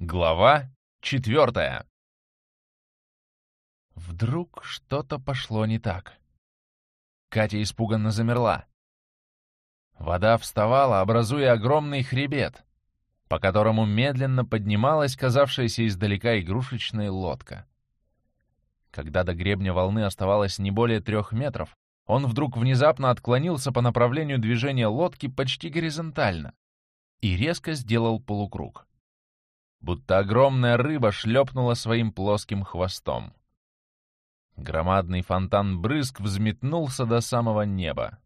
Глава четвертая. Вдруг что-то пошло не так. Катя испуганно замерла. Вода вставала, образуя огромный хребет, по которому медленно поднималась казавшаяся издалека игрушечная лодка. Когда до гребня волны оставалось не более трех метров, он вдруг внезапно отклонился по направлению движения лодки почти горизонтально и резко сделал полукруг будто огромная рыба шлепнула своим плоским хвостом. Громадный фонтан брызг взметнулся до самого неба.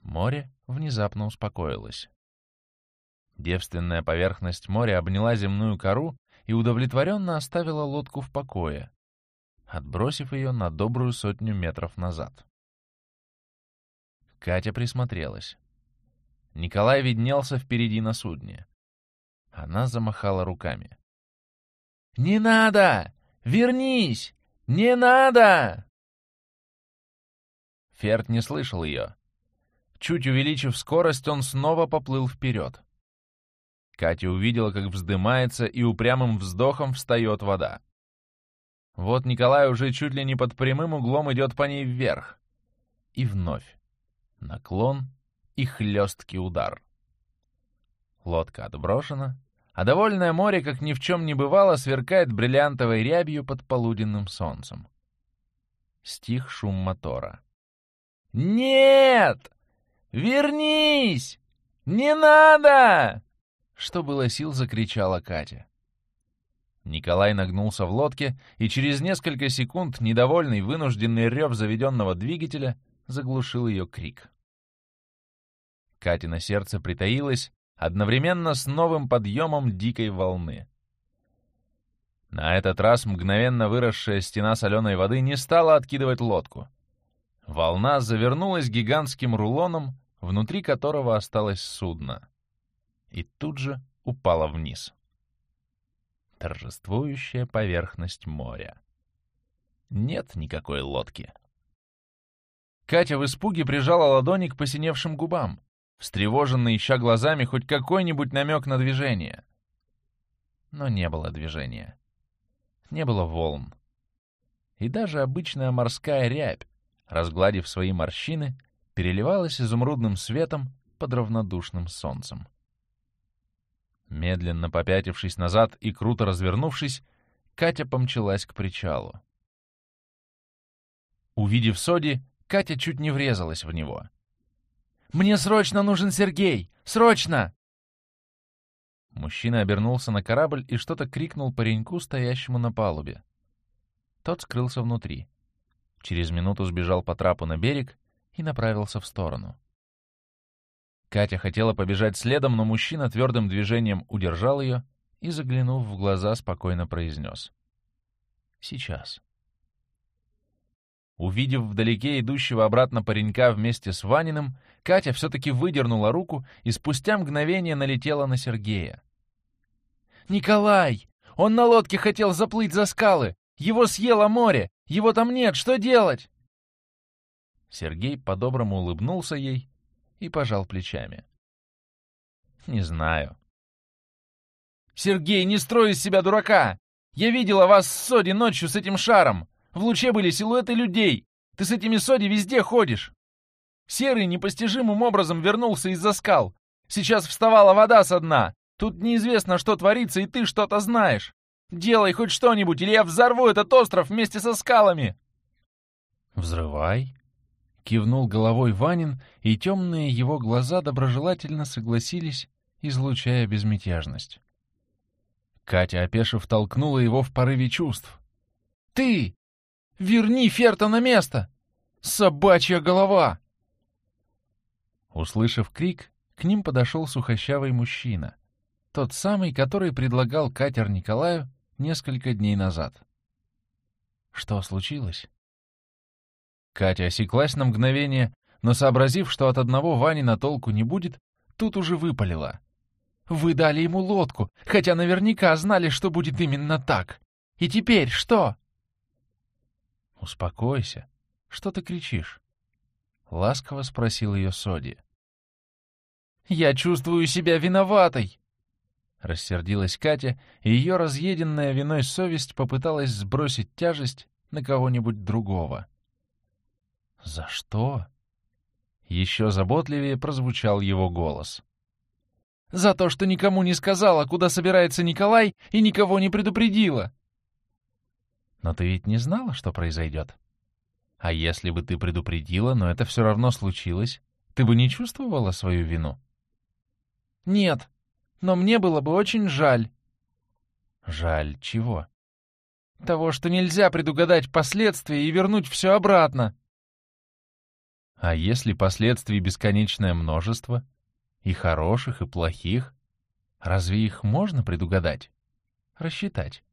Море внезапно успокоилось. Девственная поверхность моря обняла земную кору и удовлетворенно оставила лодку в покое, отбросив ее на добрую сотню метров назад. Катя присмотрелась. Николай виднелся впереди на судне. Она замахала руками. «Не надо! Вернись! Не надо!» Ферд не слышал ее. Чуть увеличив скорость, он снова поплыл вперед. Катя увидела, как вздымается и упрямым вздохом встает вода. Вот Николай уже чуть ли не под прямым углом идет по ней вверх. И вновь. Наклон и хлесткий удар. Лодка отброшена, а довольное море, как ни в чем не бывало, сверкает бриллиантовой рябью под полуденным солнцем. Стих шум мотора. «Нет! Вернись! Не надо!» Что было сил, закричала Катя. Николай нагнулся в лодке, и через несколько секунд недовольный вынужденный рев заведенного двигателя заглушил ее крик. Катя на сердце притаилась, одновременно с новым подъемом дикой волны. На этот раз мгновенно выросшая стена соленой воды не стала откидывать лодку. Волна завернулась гигантским рулоном, внутри которого осталось судно. И тут же упала вниз. Торжествующая поверхность моря. Нет никакой лодки. Катя в испуге прижала ладони к посиневшим губам встревоженно ища глазами хоть какой-нибудь намек на движение. Но не было движения. Не было волн. И даже обычная морская рябь, разгладив свои морщины, переливалась изумрудным светом под равнодушным солнцем. Медленно попятившись назад и круто развернувшись, Катя помчалась к причалу. Увидев Соди, Катя чуть не врезалась в него. Мне срочно нужен Сергей! Срочно!» Мужчина обернулся на корабль и что-то крикнул пареньку, стоящему на палубе. Тот скрылся внутри. Через минуту сбежал по трапу на берег и направился в сторону. Катя хотела побежать следом, но мужчина твердым движением удержал ее и, заглянув в глаза, спокойно произнес. «Сейчас». Увидев вдалеке идущего обратно паренька вместе с Ваниным, Катя все-таки выдернула руку и спустя мгновение налетела на Сергея. «Николай! Он на лодке хотел заплыть за скалы! Его съело море! Его там нет! Что делать?» Сергей по-доброму улыбнулся ей и пожал плечами. «Не знаю». «Сергей, не строй из себя дурака! Я видела вас с Соди ночью с этим шаром! В луче были силуэты людей. Ты с этими соди везде ходишь. Серый непостижимым образом вернулся из-за скал. Сейчас вставала вода со дна. Тут неизвестно, что творится, и ты что-то знаешь. Делай хоть что-нибудь, или я взорву этот остров вместе со скалами. Взрывай. Кивнул головой Ванин, и темные его глаза доброжелательно согласились, излучая безмятежность. Катя, опешив, толкнула его в порыве чувств. «Ты! Верни Ферта на место! Собачья голова!» Услышав крик, к ним подошел сухощавый мужчина. Тот самый, который предлагал катер Николаю несколько дней назад. Что случилось? Катя осеклась на мгновение, но, сообразив, что от одного Вани на толку не будет, тут уже выпалила. «Вы дали ему лодку, хотя наверняка знали, что будет именно так. И теперь что?» «Успокойся. Что ты кричишь?» — ласково спросил ее Соди. «Я чувствую себя виноватой!» Рассердилась Катя, и ее разъеденная виной совесть попыталась сбросить тяжесть на кого-нибудь другого. «За что?» Еще заботливее прозвучал его голос. «За то, что никому не сказала, куда собирается Николай, и никого не предупредила!» «Но ты ведь не знала, что произойдет?» «А если бы ты предупредила, но это все равно случилось, ты бы не чувствовала свою вину?» «Нет, но мне было бы очень жаль». «Жаль чего?» «Того, что нельзя предугадать последствия и вернуть все обратно». «А если последствий бесконечное множество? И хороших, и плохих? Разве их можно предугадать? Рассчитать?»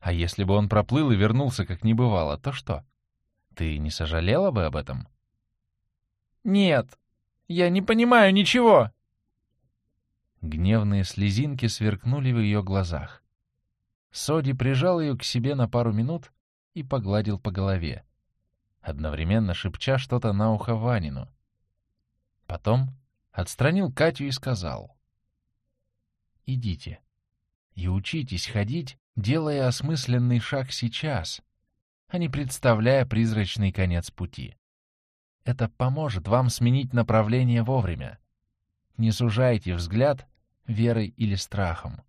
А если бы он проплыл и вернулся, как не бывало, то что? Ты не сожалела бы об этом? Нет, я не понимаю ничего. Гневные слезинки сверкнули в ее глазах. Соди прижал ее к себе на пару минут и погладил по голове, одновременно шепча что-то на ухо Ванину. Потом отстранил Катю и сказал. «Идите и учитесь ходить, делая осмысленный шаг сейчас, а не представляя призрачный конец пути. Это поможет вам сменить направление вовремя. Не сужайте взгляд верой или страхом.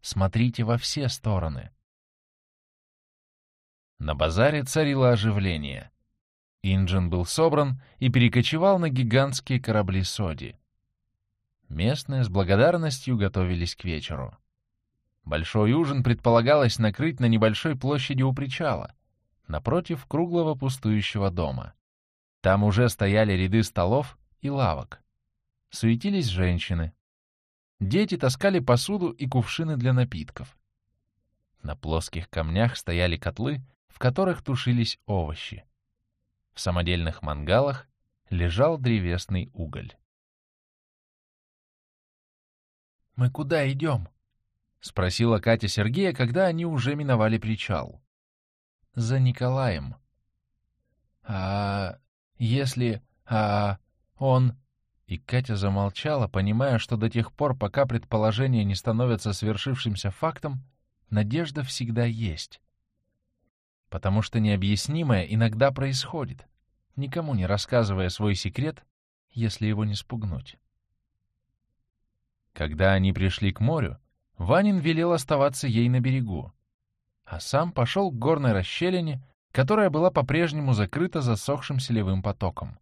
Смотрите во все стороны. На базаре царило оживление. Инджин был собран и перекочевал на гигантские корабли Соди. Местные с благодарностью готовились к вечеру. Большой ужин предполагалось накрыть на небольшой площади у причала, напротив круглого пустующего дома. Там уже стояли ряды столов и лавок. Суетились женщины. Дети таскали посуду и кувшины для напитков. На плоских камнях стояли котлы, в которых тушились овощи. В самодельных мангалах лежал древесный уголь. «Мы куда идем?» — спросила Катя Сергея, когда они уже миновали причал. «За Николаем». «А если... а он...» И Катя замолчала, понимая, что до тех пор, пока предположения не становятся свершившимся фактом, надежда всегда есть. Потому что необъяснимое иногда происходит, никому не рассказывая свой секрет, если его не спугнуть. Когда они пришли к морю, Ванин велел оставаться ей на берегу, а сам пошел к горной расщелине, которая была по-прежнему закрыта засохшим селевым потоком.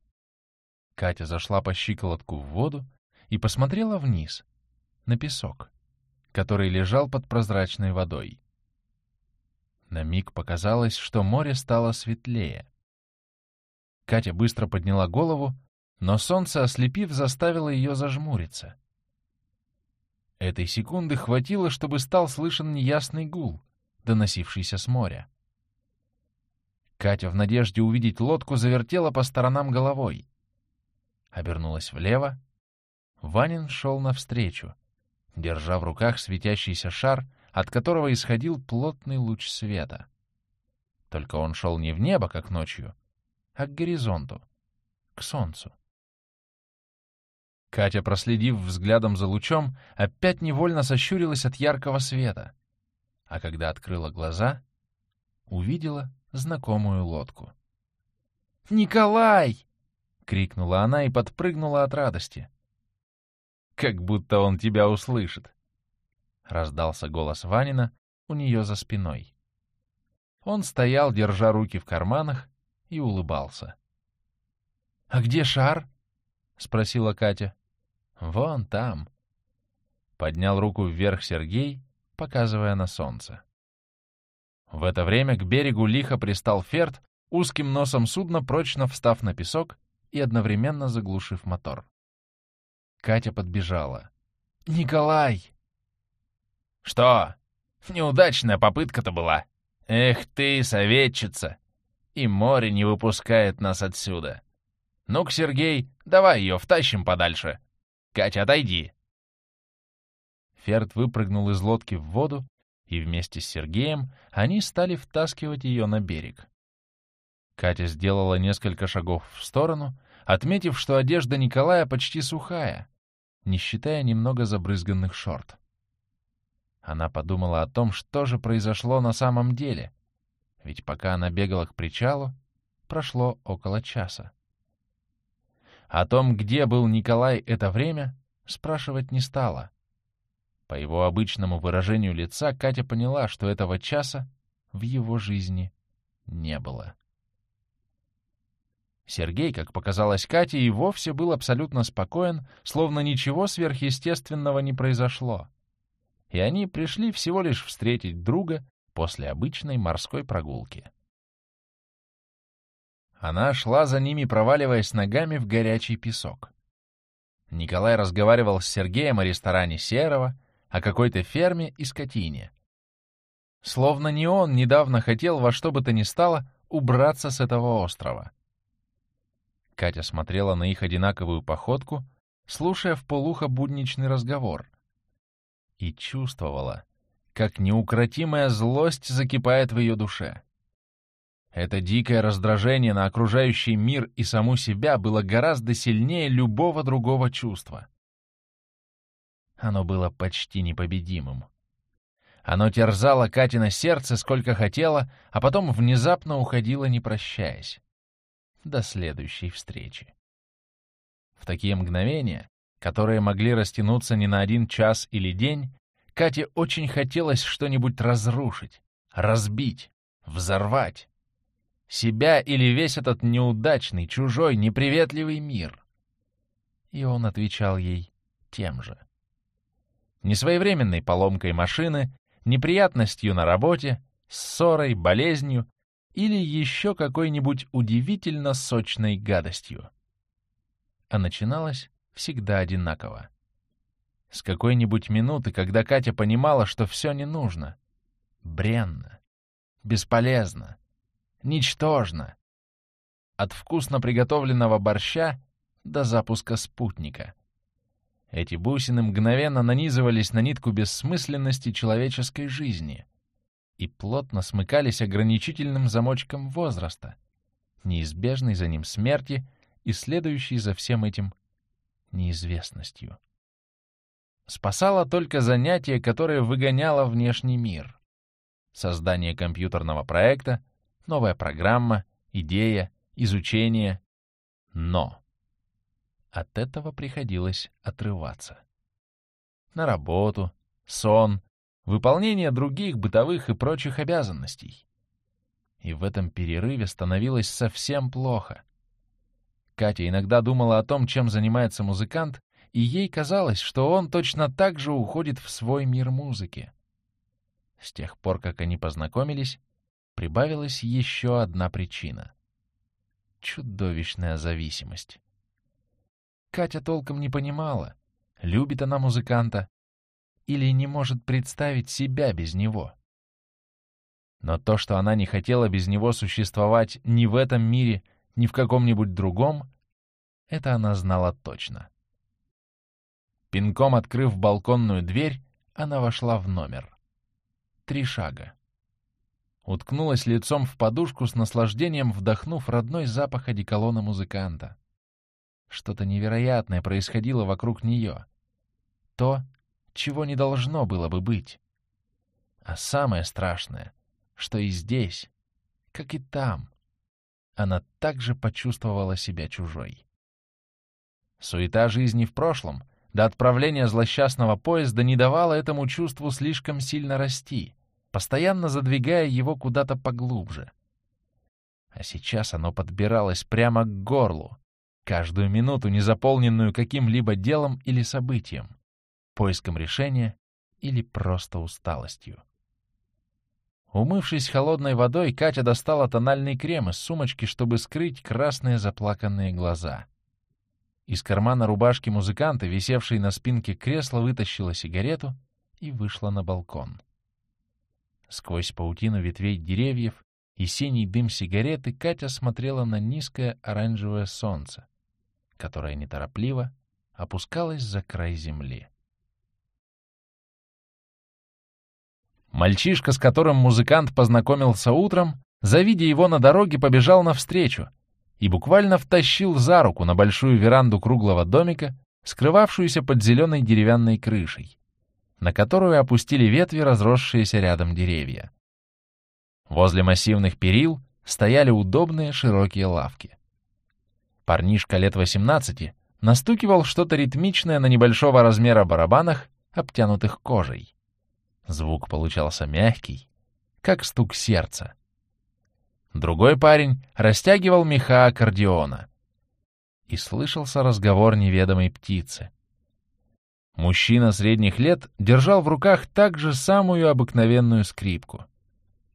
Катя зашла по щиколотку в воду и посмотрела вниз, на песок, который лежал под прозрачной водой. На миг показалось, что море стало светлее. Катя быстро подняла голову, но солнце, ослепив, заставило ее зажмуриться. Этой секунды хватило, чтобы стал слышен неясный гул, доносившийся с моря. Катя в надежде увидеть лодку завертела по сторонам головой обернулась влево. Ванин шел навстречу, держа в руках светящийся шар, от которого исходил плотный луч света. Только он шел не в небо, как ночью, а к горизонту, к солнцу. Катя, проследив взглядом за лучом, опять невольно сощурилась от яркого света, а когда открыла глаза, увидела знакомую лодку. «Николай!» — крикнула она и подпрыгнула от радости. «Как будто он тебя услышит!» — раздался голос Ванина у нее за спиной. Он стоял, держа руки в карманах, и улыбался. «А где шар?» — спросила Катя. «Вон там». Поднял руку вверх Сергей, показывая на солнце. В это время к берегу лихо пристал Ферд, узким носом судна прочно встав на песок и одновременно заглушив мотор. Катя подбежала. «Николай!» «Что? Неудачная попытка-то была. Эх ты, советчица! И море не выпускает нас отсюда. Ну-ка, Сергей, давай ее втащим подальше. Катя, отойди!» Ферд выпрыгнул из лодки в воду, и вместе с Сергеем они стали втаскивать ее на берег. Катя сделала несколько шагов в сторону, отметив, что одежда Николая почти сухая, не считая немного забрызганных шорт. Она подумала о том, что же произошло на самом деле, ведь пока она бегала к причалу, прошло около часа. О том, где был Николай это время, спрашивать не стала. По его обычному выражению лица Катя поняла, что этого часа в его жизни не было. Сергей, как показалось Кате, и вовсе был абсолютно спокоен, словно ничего сверхъестественного не произошло. И они пришли всего лишь встретить друга после обычной морской прогулки. Она шла за ними, проваливаясь ногами в горячий песок. Николай разговаривал с Сергеем о ресторане Серого, о какой-то ферме и скотине. Словно не он недавно хотел во что бы то ни стало убраться с этого острова. Катя смотрела на их одинаковую походку, слушая в полухо будничный разговор. И чувствовала, как неукротимая злость закипает в ее душе. Это дикое раздражение на окружающий мир и саму себя было гораздо сильнее любого другого чувства. Оно было почти непобедимым. Оно терзало Катина сердце сколько хотело, а потом внезапно уходило, не прощаясь до следующей встречи. В такие мгновения, которые могли растянуться не на один час или день, Кате очень хотелось что-нибудь разрушить, разбить, взорвать. Себя или весь этот неудачный, чужой, неприветливый мир. И он отвечал ей тем же. Несвоевременной поломкой машины, неприятностью на работе, ссорой, болезнью или еще какой-нибудь удивительно сочной гадостью. А начиналось всегда одинаково. С какой-нибудь минуты, когда Катя понимала, что все не нужно. Бренно, бесполезно, ничтожно. От вкусно приготовленного борща до запуска спутника. Эти бусины мгновенно нанизывались на нитку бессмысленности человеческой жизни — и плотно смыкались ограничительным замочком возраста, неизбежной за ним смерти и следующей за всем этим неизвестностью. Спасало только занятие, которое выгоняло внешний мир. Создание компьютерного проекта, новая программа, идея, изучение. Но от этого приходилось отрываться. На работу, сон, выполнение других бытовых и прочих обязанностей. И в этом перерыве становилось совсем плохо. Катя иногда думала о том, чем занимается музыкант, и ей казалось, что он точно так же уходит в свой мир музыки. С тех пор, как они познакомились, прибавилась еще одна причина — чудовищная зависимость. Катя толком не понимала, любит она музыканта или не может представить себя без него. Но то, что она не хотела без него существовать ни в этом мире, ни в каком-нибудь другом, это она знала точно. Пинком открыв балконную дверь, она вошла в номер. Три шага. Уткнулась лицом в подушку с наслаждением, вдохнув родной запах одеколона музыканта. Что-то невероятное происходило вокруг нее. То, чего не должно было бы быть. А самое страшное, что и здесь, как и там, она также почувствовала себя чужой. Суета жизни в прошлом до отправления злосчастного поезда не давала этому чувству слишком сильно расти, постоянно задвигая его куда-то поглубже. А сейчас оно подбиралось прямо к горлу, каждую минуту не заполненную каким-либо делом или событием поиском решения или просто усталостью. Умывшись холодной водой, Катя достала тональный крем из сумочки, чтобы скрыть красные заплаканные глаза. Из кармана рубашки музыканта, висевшей на спинке кресла, вытащила сигарету и вышла на балкон. Сквозь паутину ветвей деревьев и синий дым сигареты Катя смотрела на низкое оранжевое солнце, которое неторопливо опускалось за край земли. Мальчишка, с которым музыкант познакомился утром, завидя его на дороге, побежал навстречу и буквально втащил за руку на большую веранду круглого домика, скрывавшуюся под зеленой деревянной крышей. На которую опустили ветви разросшиеся рядом деревья. Возле массивных перил стояли удобные широкие лавки. Парнишка лет 18 настукивал что-то ритмичное на небольшого размера барабанах, обтянутых кожей. Звук получался мягкий, как стук сердца. Другой парень растягивал меха аккордеона. И слышался разговор неведомой птицы. Мужчина средних лет держал в руках также самую обыкновенную скрипку.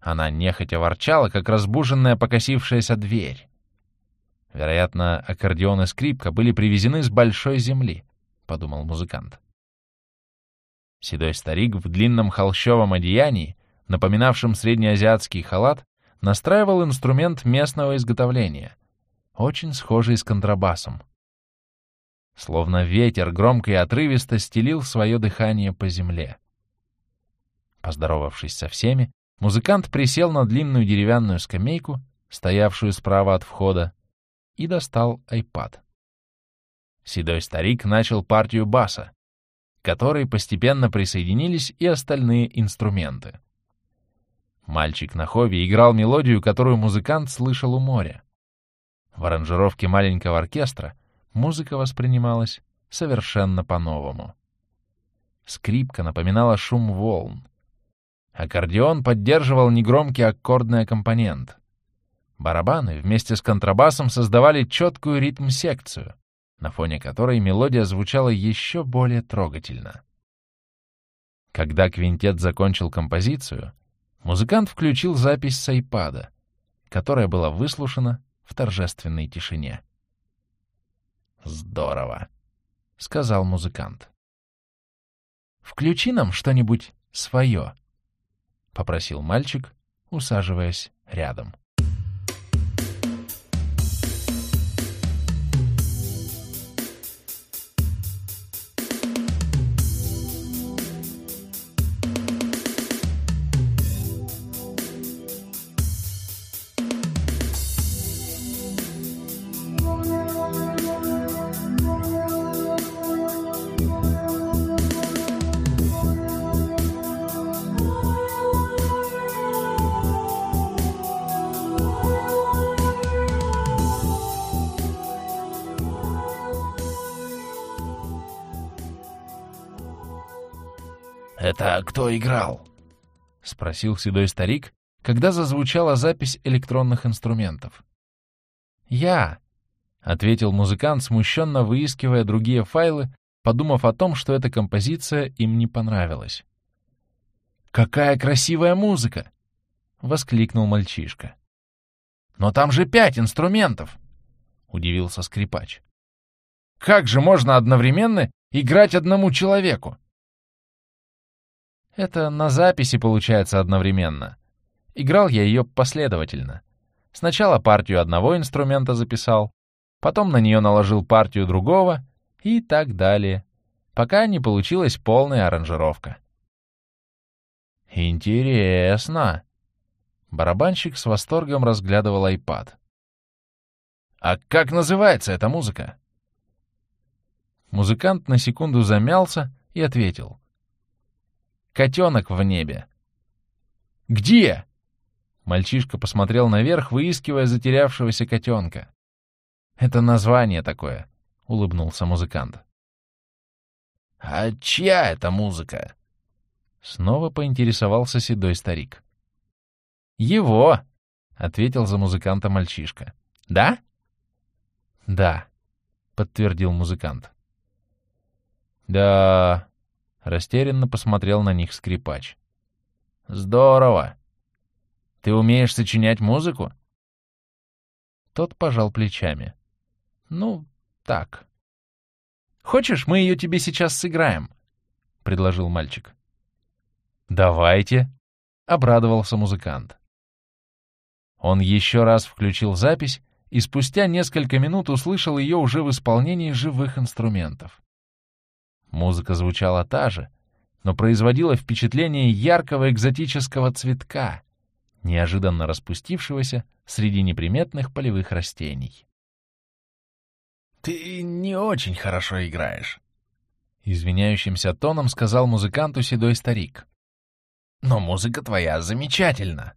Она нехотя ворчала, как разбуженная покосившаяся дверь. Вероятно, аккордеон и скрипка были привезены с большой земли, — подумал музыкант. Седой старик в длинном холщовом одеянии, напоминавшем среднеазиатский халат, настраивал инструмент местного изготовления, очень схожий с контрабасом. Словно ветер громко и отрывисто стелил свое дыхание по земле. Поздоровавшись со всеми, музыкант присел на длинную деревянную скамейку, стоявшую справа от входа, и достал айпад. Седой старик начал партию баса, к которой постепенно присоединились и остальные инструменты. Мальчик на хове играл мелодию, которую музыкант слышал у моря. В аранжировке маленького оркестра музыка воспринималась совершенно по-новому. Скрипка напоминала шум волн. Аккордеон поддерживал негромкий аккордный компонент. Барабаны вместе с контрабасом создавали четкую ритм-секцию, на фоне которой мелодия звучала еще более трогательно. Когда квинтет закончил композицию, музыкант включил запись с айпада, которая была выслушана в торжественной тишине. «Здорово», — сказал музыкант. «Включи нам что-нибудь свое», — попросил мальчик, усаживаясь рядом. «Это кто играл?» — спросил седой старик, когда зазвучала запись электронных инструментов. «Я», — ответил музыкант, смущенно выискивая другие файлы, подумав о том, что эта композиция им не понравилась. «Какая красивая музыка!» — воскликнул мальчишка. «Но там же пять инструментов!» — удивился скрипач. «Как же можно одновременно играть одному человеку?» Это на записи получается одновременно. Играл я ее последовательно. Сначала партию одного инструмента записал, потом на нее наложил партию другого и так далее, пока не получилась полная аранжировка. «Интересно!» Барабанщик с восторгом разглядывал айпад. «А как называется эта музыка?» Музыкант на секунду замялся и ответил. Котенок в небе. «Где?» Мальчишка посмотрел наверх, выискивая затерявшегося котенка. «Это название такое», — улыбнулся музыкант. «А чья это музыка?» Снова поинтересовался седой старик. «Его!» — ответил за музыканта мальчишка. «Да?» «Да», — подтвердил музыкант. «Да, Растерянно посмотрел на них скрипач. «Здорово! Ты умеешь сочинять музыку?» Тот пожал плечами. «Ну, так». «Хочешь, мы ее тебе сейчас сыграем?» — предложил мальчик. «Давайте», — обрадовался музыкант. Он еще раз включил запись и спустя несколько минут услышал ее уже в исполнении живых инструментов. Музыка звучала та же, но производила впечатление яркого экзотического цветка, неожиданно распустившегося среди неприметных полевых растений. «Ты не очень хорошо играешь», — извиняющимся тоном сказал музыканту седой старик. «Но музыка твоя замечательна.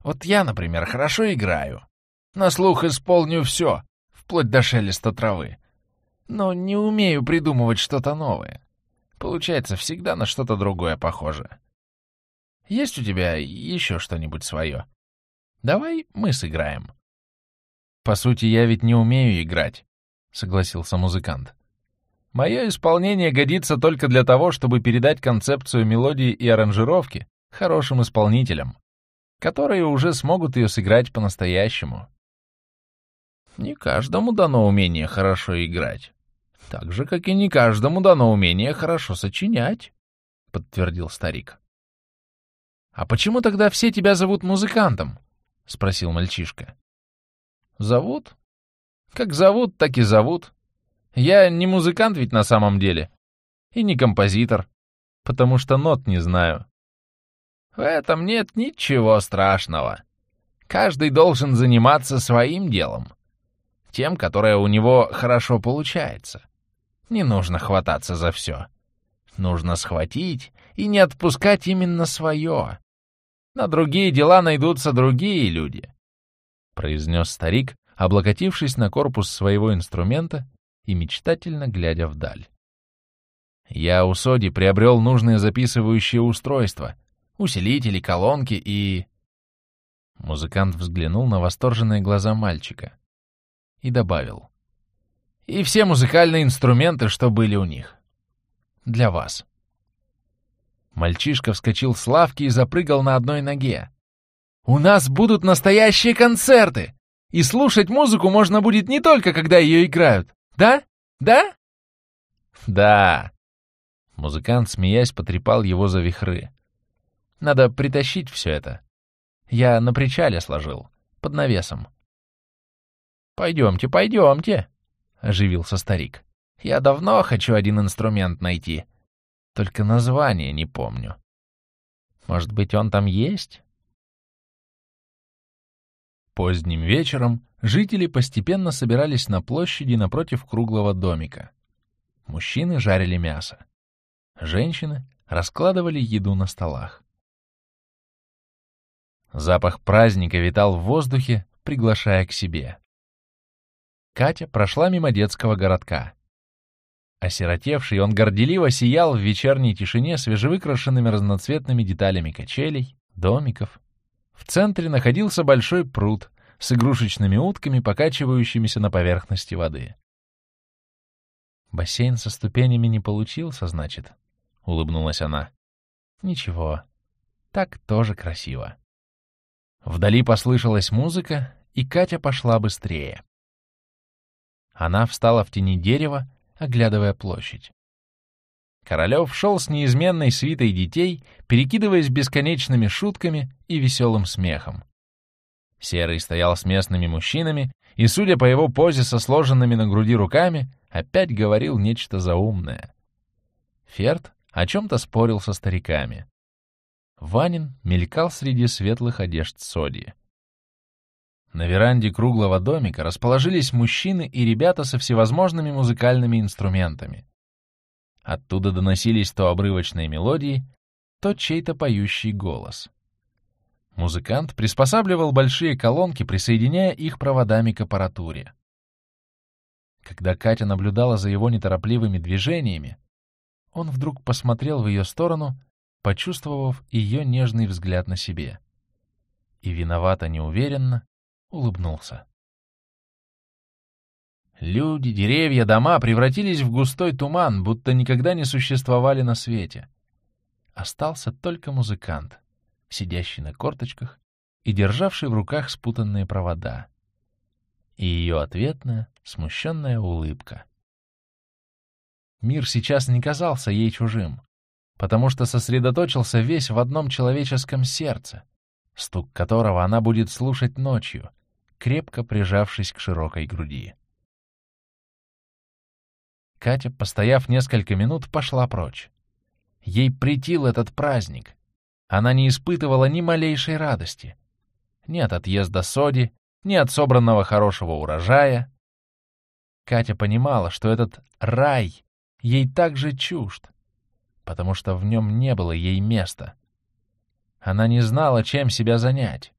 Вот я, например, хорошо играю. На слух исполню все, вплоть до шелеста травы. Но не умею придумывать что-то новое. Получается всегда на что-то другое похоже. Есть у тебя еще что-нибудь свое? Давай мы сыграем». «По сути, я ведь не умею играть», — согласился музыкант. «Мое исполнение годится только для того, чтобы передать концепцию мелодии и аранжировки хорошим исполнителям, которые уже смогут ее сыграть по-настоящему». «Не каждому дано умение хорошо играть, так же, как и не каждому дано умение хорошо сочинять», — подтвердил старик. «А почему тогда все тебя зовут музыкантом?» — спросил мальчишка. Зовут? Как зовут, так и зовут. Я не музыкант ведь на самом деле. И не композитор, потому что нот не знаю. В этом нет ничего страшного. Каждый должен заниматься своим делом. Тем, которое у него хорошо получается. Не нужно хвататься за все. Нужно схватить и не отпускать именно свое. На другие дела найдутся другие люди. — произнес старик, облокотившись на корпус своего инструмента и мечтательно глядя вдаль. «Я у Соди приобрел нужные записывающие устройства, усилители, колонки и...» Музыкант взглянул на восторженные глаза мальчика и добавил. «И все музыкальные инструменты, что были у них. Для вас». Мальчишка вскочил с лавки и запрыгал на одной ноге. У нас будут настоящие концерты! И слушать музыку можно будет не только, когда ее играют. Да? Да? Да. Музыкант, смеясь, потрепал его за вихры. Надо притащить все это. Я на причале сложил, под навесом. «Пойдемте, пойдемте», — оживился старик. «Я давно хочу один инструмент найти, только название не помню. Может быть, он там есть?» Поздним вечером жители постепенно собирались на площади напротив круглого домика. Мужчины жарили мясо. Женщины раскладывали еду на столах. Запах праздника витал в воздухе, приглашая к себе. Катя прошла мимо детского городка. Осиротевший, он горделиво сиял в вечерней тишине свежевыкрашенными разноцветными деталями качелей, домиков, в центре находился большой пруд с игрушечными утками, покачивающимися на поверхности воды. «Бассейн со ступенями не получился, значит?» — улыбнулась она. «Ничего, так тоже красиво». Вдали послышалась музыка, и Катя пошла быстрее. Она встала в тени дерева, оглядывая площадь. Королев шел с неизменной свитой детей, перекидываясь бесконечными шутками и веселым смехом. Серый стоял с местными мужчинами и, судя по его позе со сложенными на груди руками, опять говорил нечто заумное. Ферд о чем-то спорил со стариками. Ванин мелькал среди светлых одежд Содьи. На веранде круглого домика расположились мужчины и ребята со всевозможными музыкальными инструментами — Оттуда доносились то обрывочные мелодии, то чей-то поющий голос. Музыкант приспосабливал большие колонки, присоединяя их проводами к аппаратуре. Когда Катя наблюдала за его неторопливыми движениями, он вдруг посмотрел в ее сторону, почувствовав ее нежный взгляд на себе. И виновато неуверенно улыбнулся. Люди, деревья, дома превратились в густой туман, будто никогда не существовали на свете. Остался только музыкант, сидящий на корточках и державший в руках спутанные провода. И ее ответная, смущенная улыбка. Мир сейчас не казался ей чужим, потому что сосредоточился весь в одном человеческом сердце, стук которого она будет слушать ночью, крепко прижавшись к широкой груди. Катя, постояв несколько минут, пошла прочь. Ей притил этот праздник. Она не испытывала ни малейшей радости. Ни от отъезда Соди, ни от собранного хорошего урожая. Катя понимала, что этот рай ей также чужд, потому что в нем не было ей места. Она не знала, чем себя занять.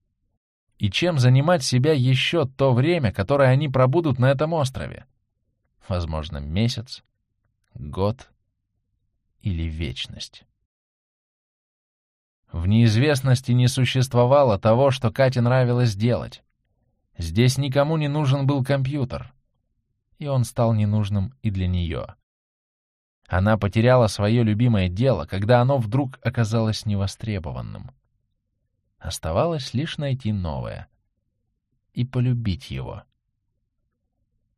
И чем занимать себя еще то время, которое они пробудут на этом острове. Возможно, месяц, год или вечность. В неизвестности не существовало того, что Кате нравилось делать. Здесь никому не нужен был компьютер, и он стал ненужным и для нее. Она потеряла свое любимое дело, когда оно вдруг оказалось невостребованным. Оставалось лишь найти новое и полюбить его.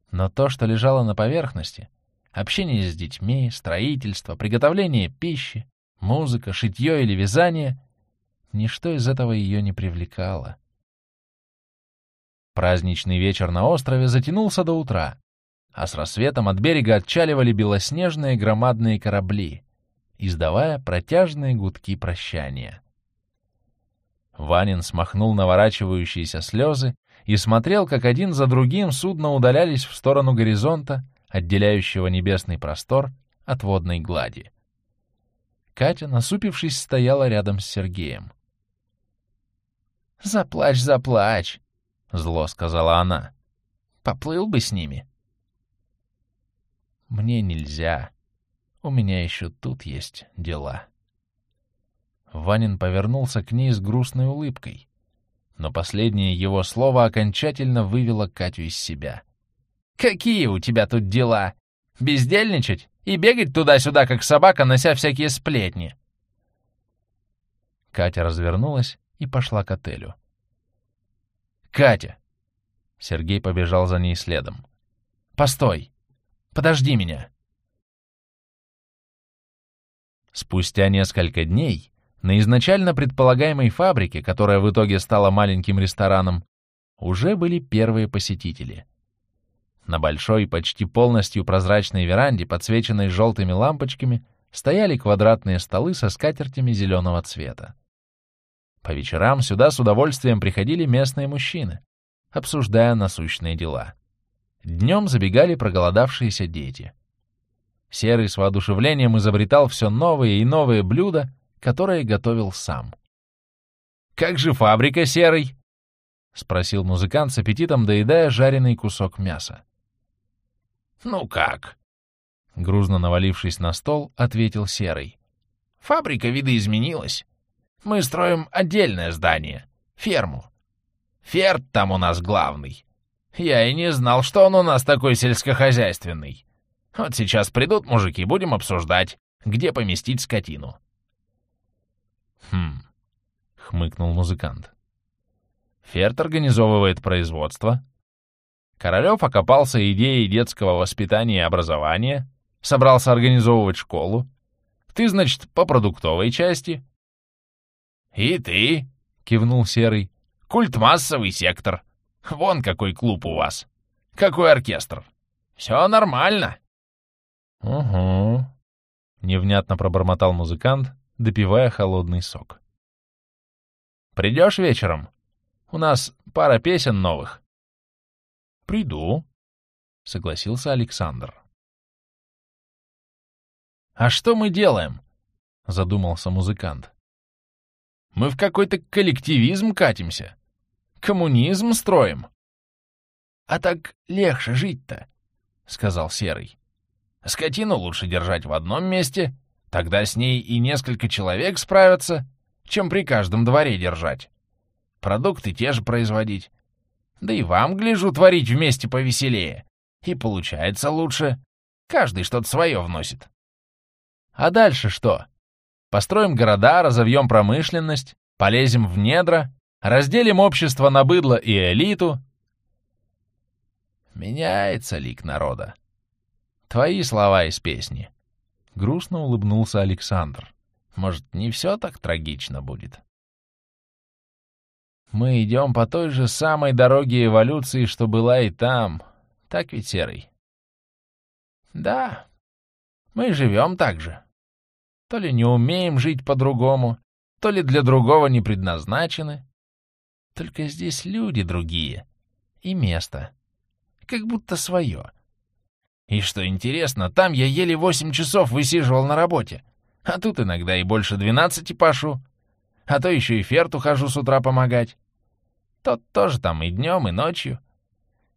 Но то, что лежало на поверхности — общение с детьми, строительство, приготовление пищи, музыка, шитье или вязание — ничто из этого ее не привлекало. Праздничный вечер на острове затянулся до утра, а с рассветом от берега отчаливали белоснежные громадные корабли, издавая протяжные гудки прощания. Ванин смахнул наворачивающиеся слезы и смотрел, как один за другим судно удалялись в сторону горизонта, отделяющего небесный простор от водной глади. Катя, насупившись, стояла рядом с Сергеем. «Заплачь, заплачь!» — зло сказала она. «Поплыл бы с ними». Мне нельзя. У меня еще тут есть дела. Ванин повернулся к ней с грустной улыбкой, но последнее его слово окончательно вывело Катю из себя. «Какие у тебя тут дела? Бездельничать и бегать туда-сюда, как собака, нося всякие сплетни?» Катя развернулась и пошла к отелю. «Катя!» Сергей побежал за ней следом. «Постой! Подожди меня!» Спустя несколько дней на изначально предполагаемой фабрике, которая в итоге стала маленьким рестораном, уже были первые посетители. На большой, почти полностью прозрачной веранде, подсвеченной желтыми лампочками, стояли квадратные столы со скатертями зеленого цвета. По вечерам сюда с удовольствием приходили местные мужчины, обсуждая насущные дела. Днем забегали проголодавшиеся дети. Серый с воодушевлением изобретал все новые и новые блюда, которые готовил сам. «Как же фабрика, Серый?» — спросил музыкант с аппетитом, доедая жареный кусок мяса. «Ну как?» — грузно навалившись на стол, ответил Серый. «Фабрика видоизменилась. Мы строим отдельное здание, ферму. Ферт там у нас главный. Я и не знал, что он у нас такой сельскохозяйственный. Вот сейчас придут мужики, будем обсуждать, где поместить скотину. Хм, хмыкнул музыкант. Ферт организовывает производство. Королев окопался идеей детского воспитания и образования, собрался организовывать школу. Ты, значит, по продуктовой части. И ты, кивнул Серый, культмассовый сектор. Вон какой клуб у вас. Какой оркестр. Все нормально. Угу. Невнятно пробормотал музыкант, допивая холодный сок. Придешь вечером? У нас пара песен новых. Приду, согласился Александр. А что мы делаем? Задумался музыкант. Мы в какой-то коллективизм катимся. Коммунизм строим. — А так легче жить-то, — сказал Серый. — Скотину лучше держать в одном месте, тогда с ней и несколько человек справятся, чем при каждом дворе держать. Продукты те же производить. Да и вам, гляжу, творить вместе повеселее. И получается лучше. Каждый что-то свое вносит. А дальше что? Построим города, разовьем промышленность, полезем в недра, Разделим общество на быдло и элиту. Меняется лик народа. Твои слова из песни. Грустно улыбнулся Александр. Может, не все так трагично будет? Мы идем по той же самой дороге эволюции, что была и там. Так ведь, Серый? Да, мы живем так же. То ли не умеем жить по-другому, то ли для другого не предназначены. Только здесь люди другие. И место. Как будто свое. И что интересно, там я еле восемь часов высиживал на работе, а тут иногда и больше двенадцати пашу, а то еще и ферту хожу с утра помогать. Тот тоже там и днем, и ночью.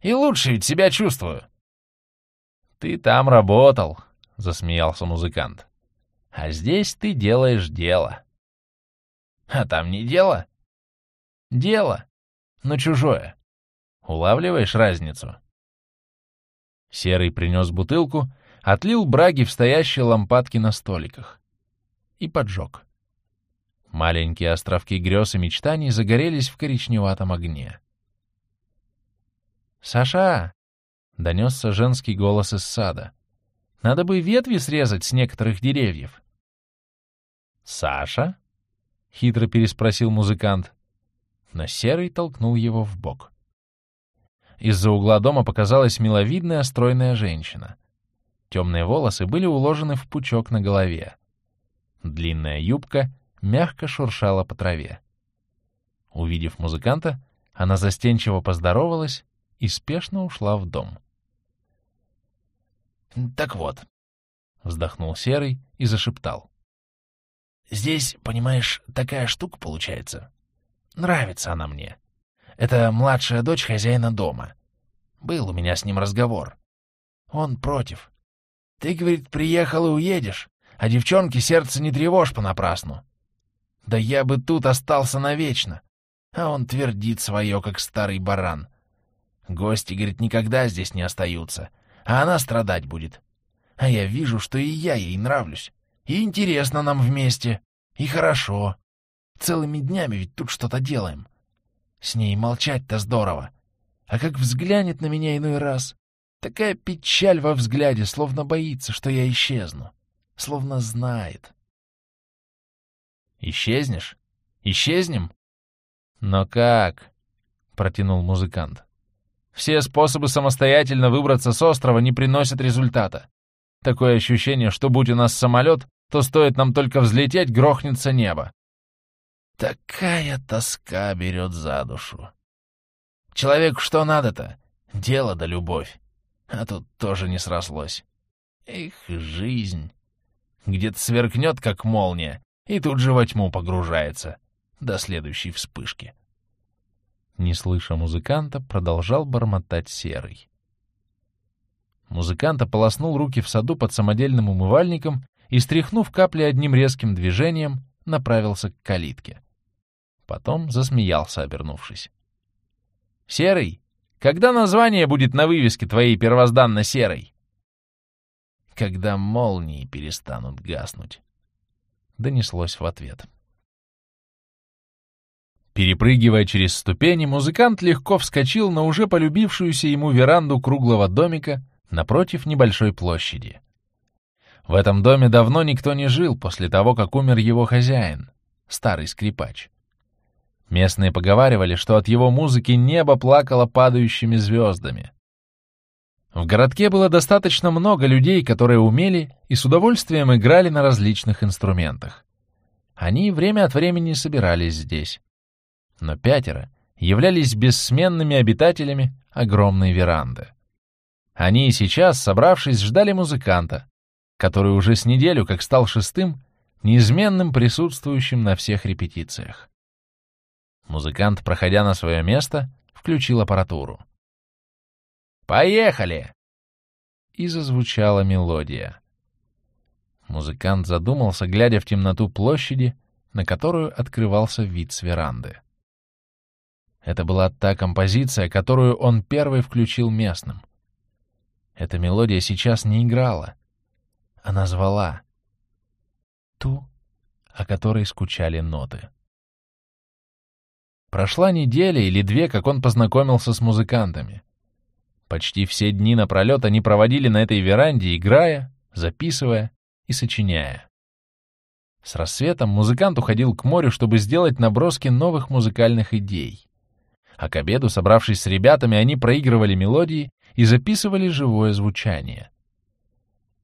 И лучше ведь себя чувствую. «Ты там работал», — засмеялся музыкант. «А здесь ты делаешь дело». «А там не дело?» «Дело, но чужое. Улавливаешь разницу?» Серый принес бутылку, отлил браги в стоящие лампадки на столиках и поджег. Маленькие островки грез и мечтаний загорелись в коричневатом огне. «Саша!» — донесся женский голос из сада. «Надо бы ветви срезать с некоторых деревьев». «Саша?» — хитро переспросил музыкант, но Серый толкнул его в бок. Из-за угла дома показалась миловидная стройная женщина. Темные волосы были уложены в пучок на голове. Длинная юбка мягко шуршала по траве. Увидев музыканта, она застенчиво поздоровалась и спешно ушла в дом. «Так вот», — вздохнул Серый и зашептал. «Здесь, понимаешь, такая штука получается. Нравится она мне. Это младшая дочь хозяина дома. Был у меня с ним разговор. Он против. Ты, говорит, приехал и уедешь, а девчонке сердце не тревожь понапрасну. Да я бы тут остался навечно. А он твердит свое, как старый баран. Гости, говорит, никогда здесь не остаются, а она страдать будет. А я вижу, что и я ей нравлюсь. И интересно нам вместе, и хорошо. Целыми днями ведь тут что-то делаем. С ней молчать-то здорово. А как взглянет на меня иной раз, такая печаль во взгляде, словно боится, что я исчезну. Словно знает. «Исчезнешь? Исчезнем?» «Но как?» — протянул музыкант. «Все способы самостоятельно выбраться с острова не приносят результата. Такое ощущение, что будь у нас самолет, то стоит нам только взлететь, грохнется небо. Такая тоска берет за душу. Человеку что надо-то? Дело да любовь. А тут тоже не срослось. Эх, жизнь. Где-то сверкнет, как молния, и тут же во тьму погружается. До следующей вспышки. Не слыша музыканта, продолжал бормотать серый. Музыкант ополоснул руки в саду под самодельным умывальником и, стряхнув капли одним резким движением, направился к калитке. Потом засмеялся, обернувшись. «Серый, когда название будет на вывеске твоей первозданно-серой?» «Когда молнии перестанут гаснуть», — донеслось в ответ. Перепрыгивая через ступени, музыкант легко вскочил на уже полюбившуюся ему веранду круглого домика напротив небольшой площади. В этом доме давно никто не жил после того, как умер его хозяин, старый скрипач. Местные поговаривали, что от его музыки небо плакало падающими звездами. В городке было достаточно много людей, которые умели и с удовольствием играли на различных инструментах. Они время от времени собирались здесь. Но пятеро являлись бессменными обитателями огромной веранды. Они и сейчас, собравшись, ждали музыканта, который уже с неделю, как стал шестым, неизменным присутствующим на всех репетициях. Музыкант, проходя на свое место, включил аппаратуру. «Поехали!» И зазвучала мелодия. Музыкант задумался, глядя в темноту площади, на которую открывался вид с веранды. Это была та композиция, которую он первый включил местным. Эта мелодия сейчас не играла. Она звала. Ту, о которой скучали ноты. Прошла неделя или две, как он познакомился с музыкантами. Почти все дни напролет они проводили на этой веранде, играя, записывая и сочиняя. С рассветом музыкант уходил к морю, чтобы сделать наброски новых музыкальных идей. А к обеду, собравшись с ребятами, они проигрывали мелодии и записывали живое звучание.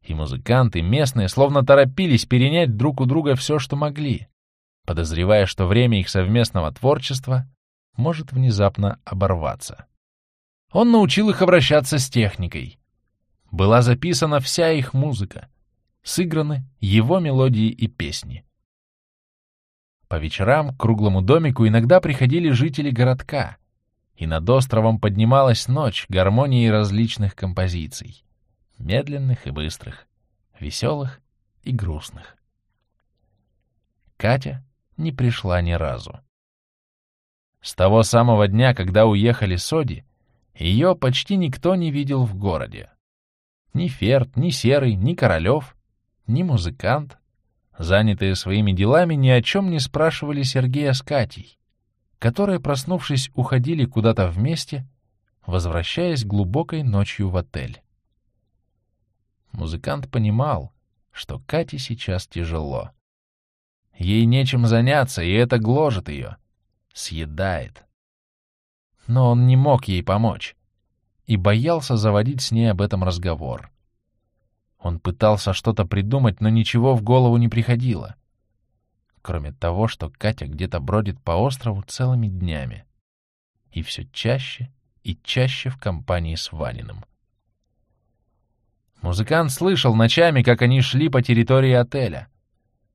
И музыканты местные словно торопились перенять друг у друга все, что могли подозревая, что время их совместного творчества может внезапно оборваться. Он научил их обращаться с техникой. была записана вся их музыка, сыграны его мелодии и песни. По вечерам к круглому домику иногда приходили жители городка, и над островом поднималась ночь гармонии различных композиций, медленных и быстрых, веселых и грустных. Катя не пришла ни разу. С того самого дня, когда уехали Соди, ее почти никто не видел в городе. Ни Ферд, ни Серый, ни Королев, ни музыкант, занятые своими делами, ни о чем не спрашивали Сергея с Катей, которые, проснувшись, уходили куда-то вместе, возвращаясь глубокой ночью в отель. Музыкант понимал, что Кате сейчас тяжело. Ей нечем заняться, и это гложет ее, съедает. Но он не мог ей помочь и боялся заводить с ней об этом разговор. Он пытался что-то придумать, но ничего в голову не приходило. Кроме того, что Катя где-то бродит по острову целыми днями. И все чаще и чаще в компании с Ваниным. Музыкант слышал ночами, как они шли по территории отеля.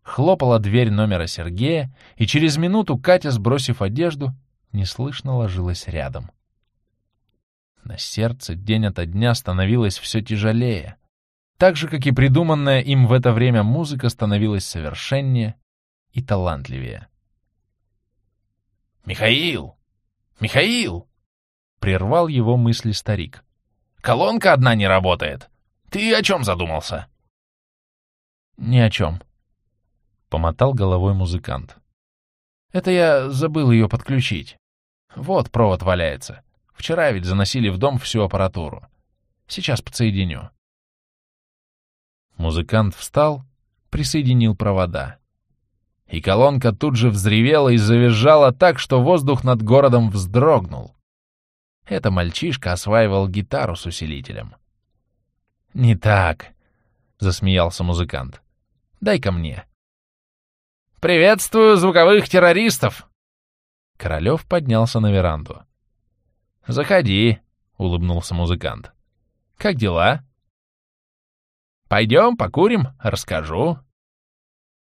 Хлопала дверь номера Сергея, и через минуту Катя, сбросив одежду, неслышно ложилась рядом. На сердце день ото дня становилось все тяжелее, так же, как и придуманная им в это время музыка становилась совершеннее и талантливее. «Михаил! Михаил!» — прервал его мысли старик. «Колонка одна не работает. Ты о чем задумался?» «Ни о чем», — помотал головой музыкант. «Это я забыл ее подключить. Вот провод валяется. Вчера ведь заносили в дом всю аппаратуру. Сейчас подсоединю». Музыкант встал, присоединил провода. И колонка тут же взревела и завизжала так, что воздух над городом вздрогнул. Это мальчишка осваивал гитару с усилителем. «Не так», — засмеялся музыкант. «Дай-ка мне». «Приветствую звуковых террористов!» Королев поднялся на веранду. «Заходи», — улыбнулся музыкант. «Как дела?» «Пойдем, покурим, расскажу».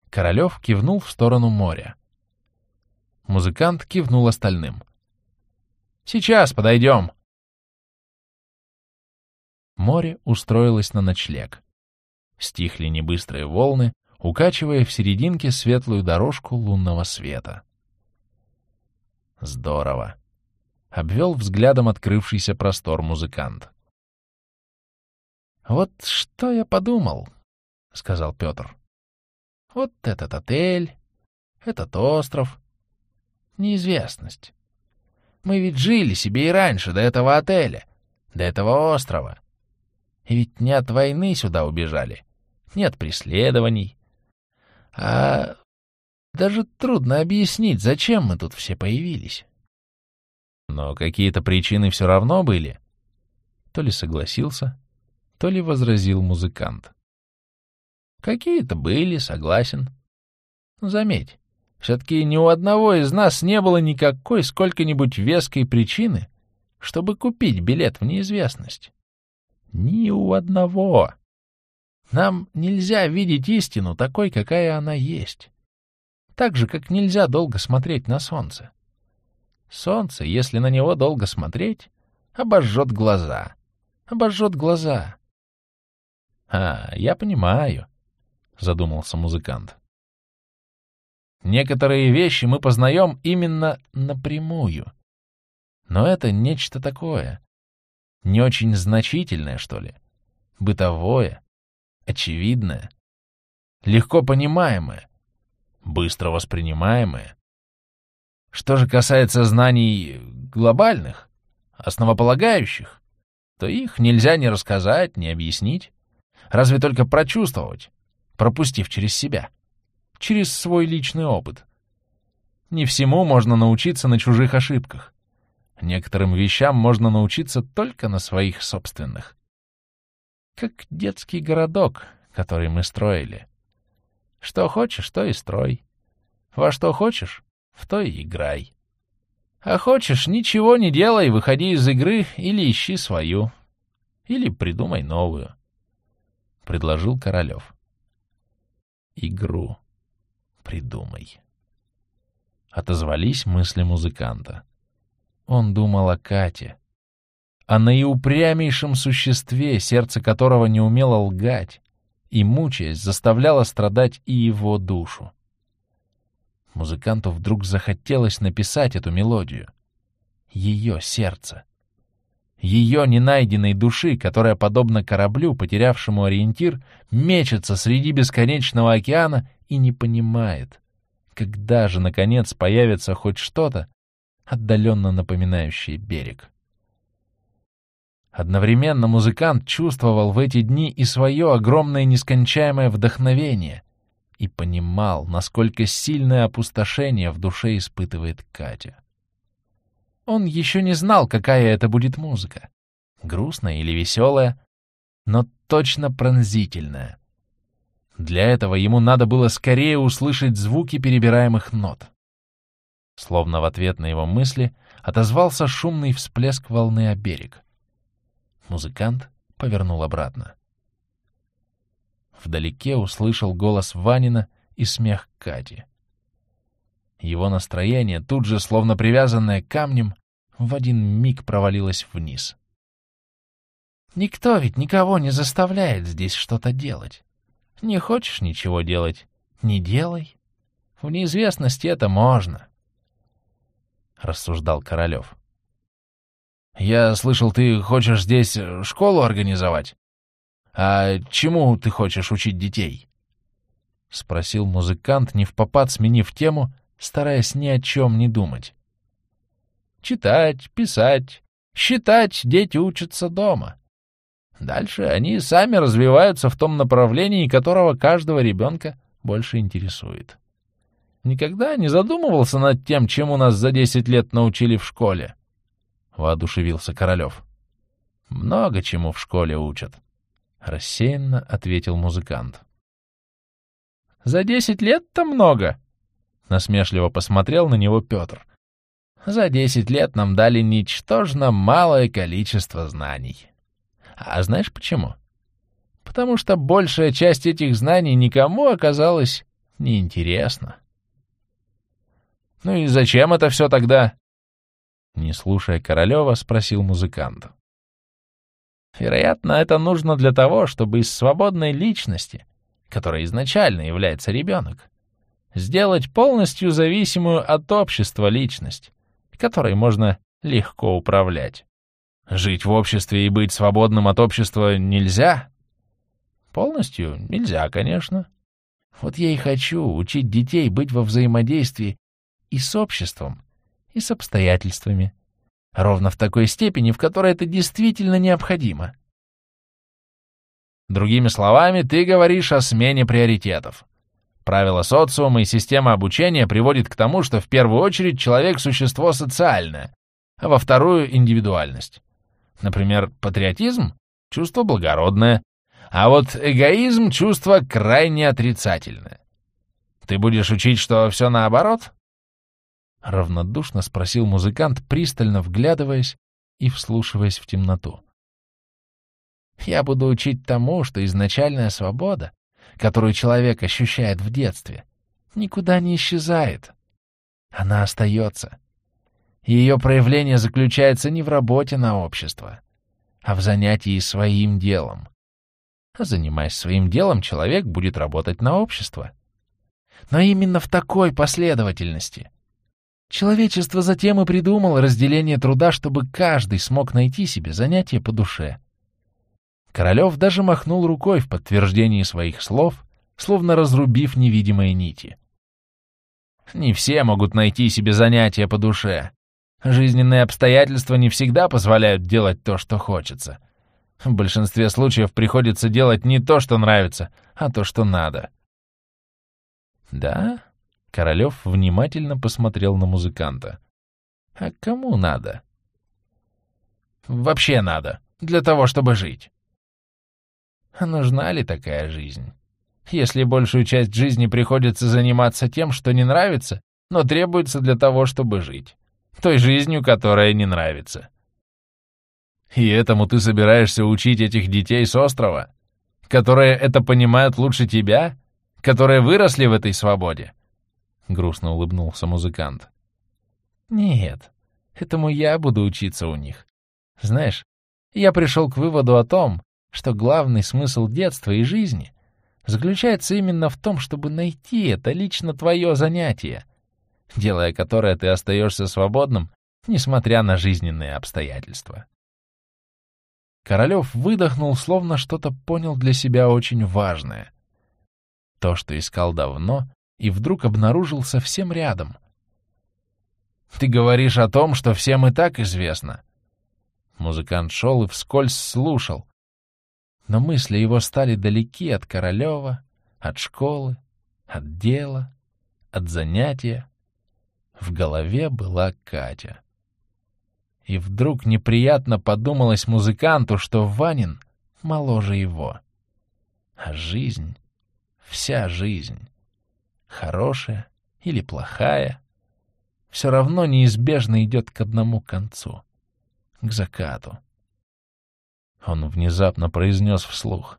Королев кивнул в сторону моря. Музыкант кивнул остальным. «Сейчас подойдем». Море устроилось на ночлег. Стихли небыстрые волны, укачивая в серединке светлую дорожку лунного света. Здорово. Обвел взглядом открывшийся простор музыкант. «Вот что я подумал», — сказал Петр. «Вот этот отель, этот остров, неизвестность. Мы ведь жили себе и раньше, до этого отеля, до этого острова. И ведь не от войны сюда убежали, не от преследований. А даже трудно объяснить, зачем мы тут все появились. Но какие-то причины все равно были. То ли согласился, то ли возразил музыкант. Какие-то были, согласен. Заметь, все-таки ни у одного из нас не было никакой сколько-нибудь веской причины, чтобы купить билет в неизвестность. Ни у одного. Нам нельзя видеть истину такой, какая она есть. Так же, как нельзя долго смотреть на солнце. Солнце, если на него долго смотреть, обожжет глаза. Обожжет глаза. «А, я понимаю», — задумался музыкант. «Некоторые вещи мы познаем именно напрямую. Но это нечто такое, не очень значительное, что ли, бытовое, очевидное, легко понимаемое, быстро воспринимаемое. Что же касается знаний глобальных, основополагающих, то их нельзя ни рассказать, ни объяснить, разве только прочувствовать, пропустив через себя, через свой личный опыт. Не всему можно научиться на чужих ошибках. Некоторым вещам можно научиться только на своих собственных. Как детский городок, который мы строили. Что хочешь, то и строй. Во что хочешь, в то и играй. А хочешь, ничего не делай, выходи из игры или ищи свою. Или придумай новую. — предложил Королев. «Игру придумай». Отозвались мысли музыканта. Он думал о Кате, о наиупрямейшем существе, сердце которого не умело лгать, и, мучаясь, заставляло страдать и его душу. Музыканту вдруг захотелось написать эту мелодию. Ее сердце. Ее ненайденной души, которая, подобно кораблю, потерявшему ориентир, мечется среди бесконечного океана и не понимает, когда же, наконец, появится хоть что-то, отдаленно напоминающее берег. Одновременно музыкант чувствовал в эти дни и свое огромное нескончаемое вдохновение и понимал, насколько сильное опустошение в душе испытывает Катя. Он еще не знал, какая это будет музыка. Грустная или веселая, но точно пронзительная. Для этого ему надо было скорее услышать звуки перебираемых нот. Словно в ответ на его мысли отозвался шумный всплеск волны о берег. Музыкант повернул обратно. Вдалеке услышал голос Ванина и смех Кати. Его настроение, тут же, словно привязанное камнем, в один миг провалилось вниз. Никто ведь никого не заставляет здесь что-то делать. Не хочешь ничего делать — не делай. В неизвестности это можно, — рассуждал Королев. «Я слышал, ты хочешь здесь школу организовать? А чему ты хочешь учить детей?» — спросил музыкант, не в попад сменив тему, стараясь ни о чем не думать. «Читать, писать, считать дети учатся дома. Дальше они сами развиваются в том направлении, которого каждого ребенка больше интересует. Никогда не задумывался над тем, чему нас за десять лет научили в школе?» — воодушевился Королев. «Много чему в школе учат», — рассеянно ответил музыкант. «За десять лет-то много?» — насмешливо посмотрел на него Петр. «За десять лет нам дали ничтожно малое количество знаний. А знаешь почему? Потому что большая часть этих знаний никому оказалась неинтересна». «Ну и зачем это все тогда?» Не слушая Королева, спросил музыкант. Вероятно, это нужно для того, чтобы из свободной личности, которой изначально является ребенок, сделать полностью зависимую от общества личность, которой можно легко управлять. Жить в обществе и быть свободным от общества нельзя? Полностью нельзя, конечно. Вот я и хочу учить детей быть во взаимодействии и с обществом, и с обстоятельствами. Ровно в такой степени, в которой это действительно необходимо. Другими словами, ты говоришь о смене приоритетов. Правила социума и система обучения приводит к тому, что в первую очередь человек — существо социальное, а во вторую — индивидуальность. Например, патриотизм — чувство благородное, а вот эгоизм — чувство крайне отрицательное. Ты будешь учить, что все наоборот? — равнодушно спросил музыкант, пристально вглядываясь и вслушиваясь в темноту. «Я буду учить тому, что изначальная свобода, которую человек ощущает в детстве, никуда не исчезает. Она остается. Ее проявление заключается не в работе на общество, а в занятии своим делом. Занимаясь своим делом, человек будет работать на общество. Но именно в такой последовательности — Человечество затем и придумало разделение труда, чтобы каждый смог найти себе занятие по душе. Королев даже махнул рукой в подтверждении своих слов, словно разрубив невидимые нити. Не все могут найти себе занятие по душе. Жизненные обстоятельства не всегда позволяют делать то, что хочется. В большинстве случаев приходится делать не то, что нравится, а то, что надо. Да, Королев внимательно посмотрел на музыканта. «А кому надо?» «Вообще надо, для того, чтобы жить». А нужна ли такая жизнь? Если большую часть жизни приходится заниматься тем, что не нравится, но требуется для того, чтобы жить. Той жизнью, которая не нравится. И этому ты собираешься учить этих детей с острова? которые это понимают лучше тебя, которые выросли в этой свободе?» Грустно улыбнулся музыкант. «Нет, этому я буду учиться у них. Знаешь, я пришел к выводу о том, что главный смысл детства и жизни заключается именно в том, чтобы найти это лично твое занятие, делая которое ты остаешься свободным, несмотря на жизненные обстоятельства. Королев выдохнул, словно что-то понял для себя очень важное. То, что искал давно, и вдруг обнаружил совсем рядом. «Ты говоришь о том, что всем и так известно». Музыкант шел и вскользь слушал, но мысли его стали далеки от Королева, от школы, от дела, от занятия. В голове была Катя. И вдруг неприятно подумалось музыканту, что Ванин моложе его. А жизнь, вся жизнь, хорошая или плохая, все равно неизбежно идет к одному концу — к закату. Он внезапно произнес вслух.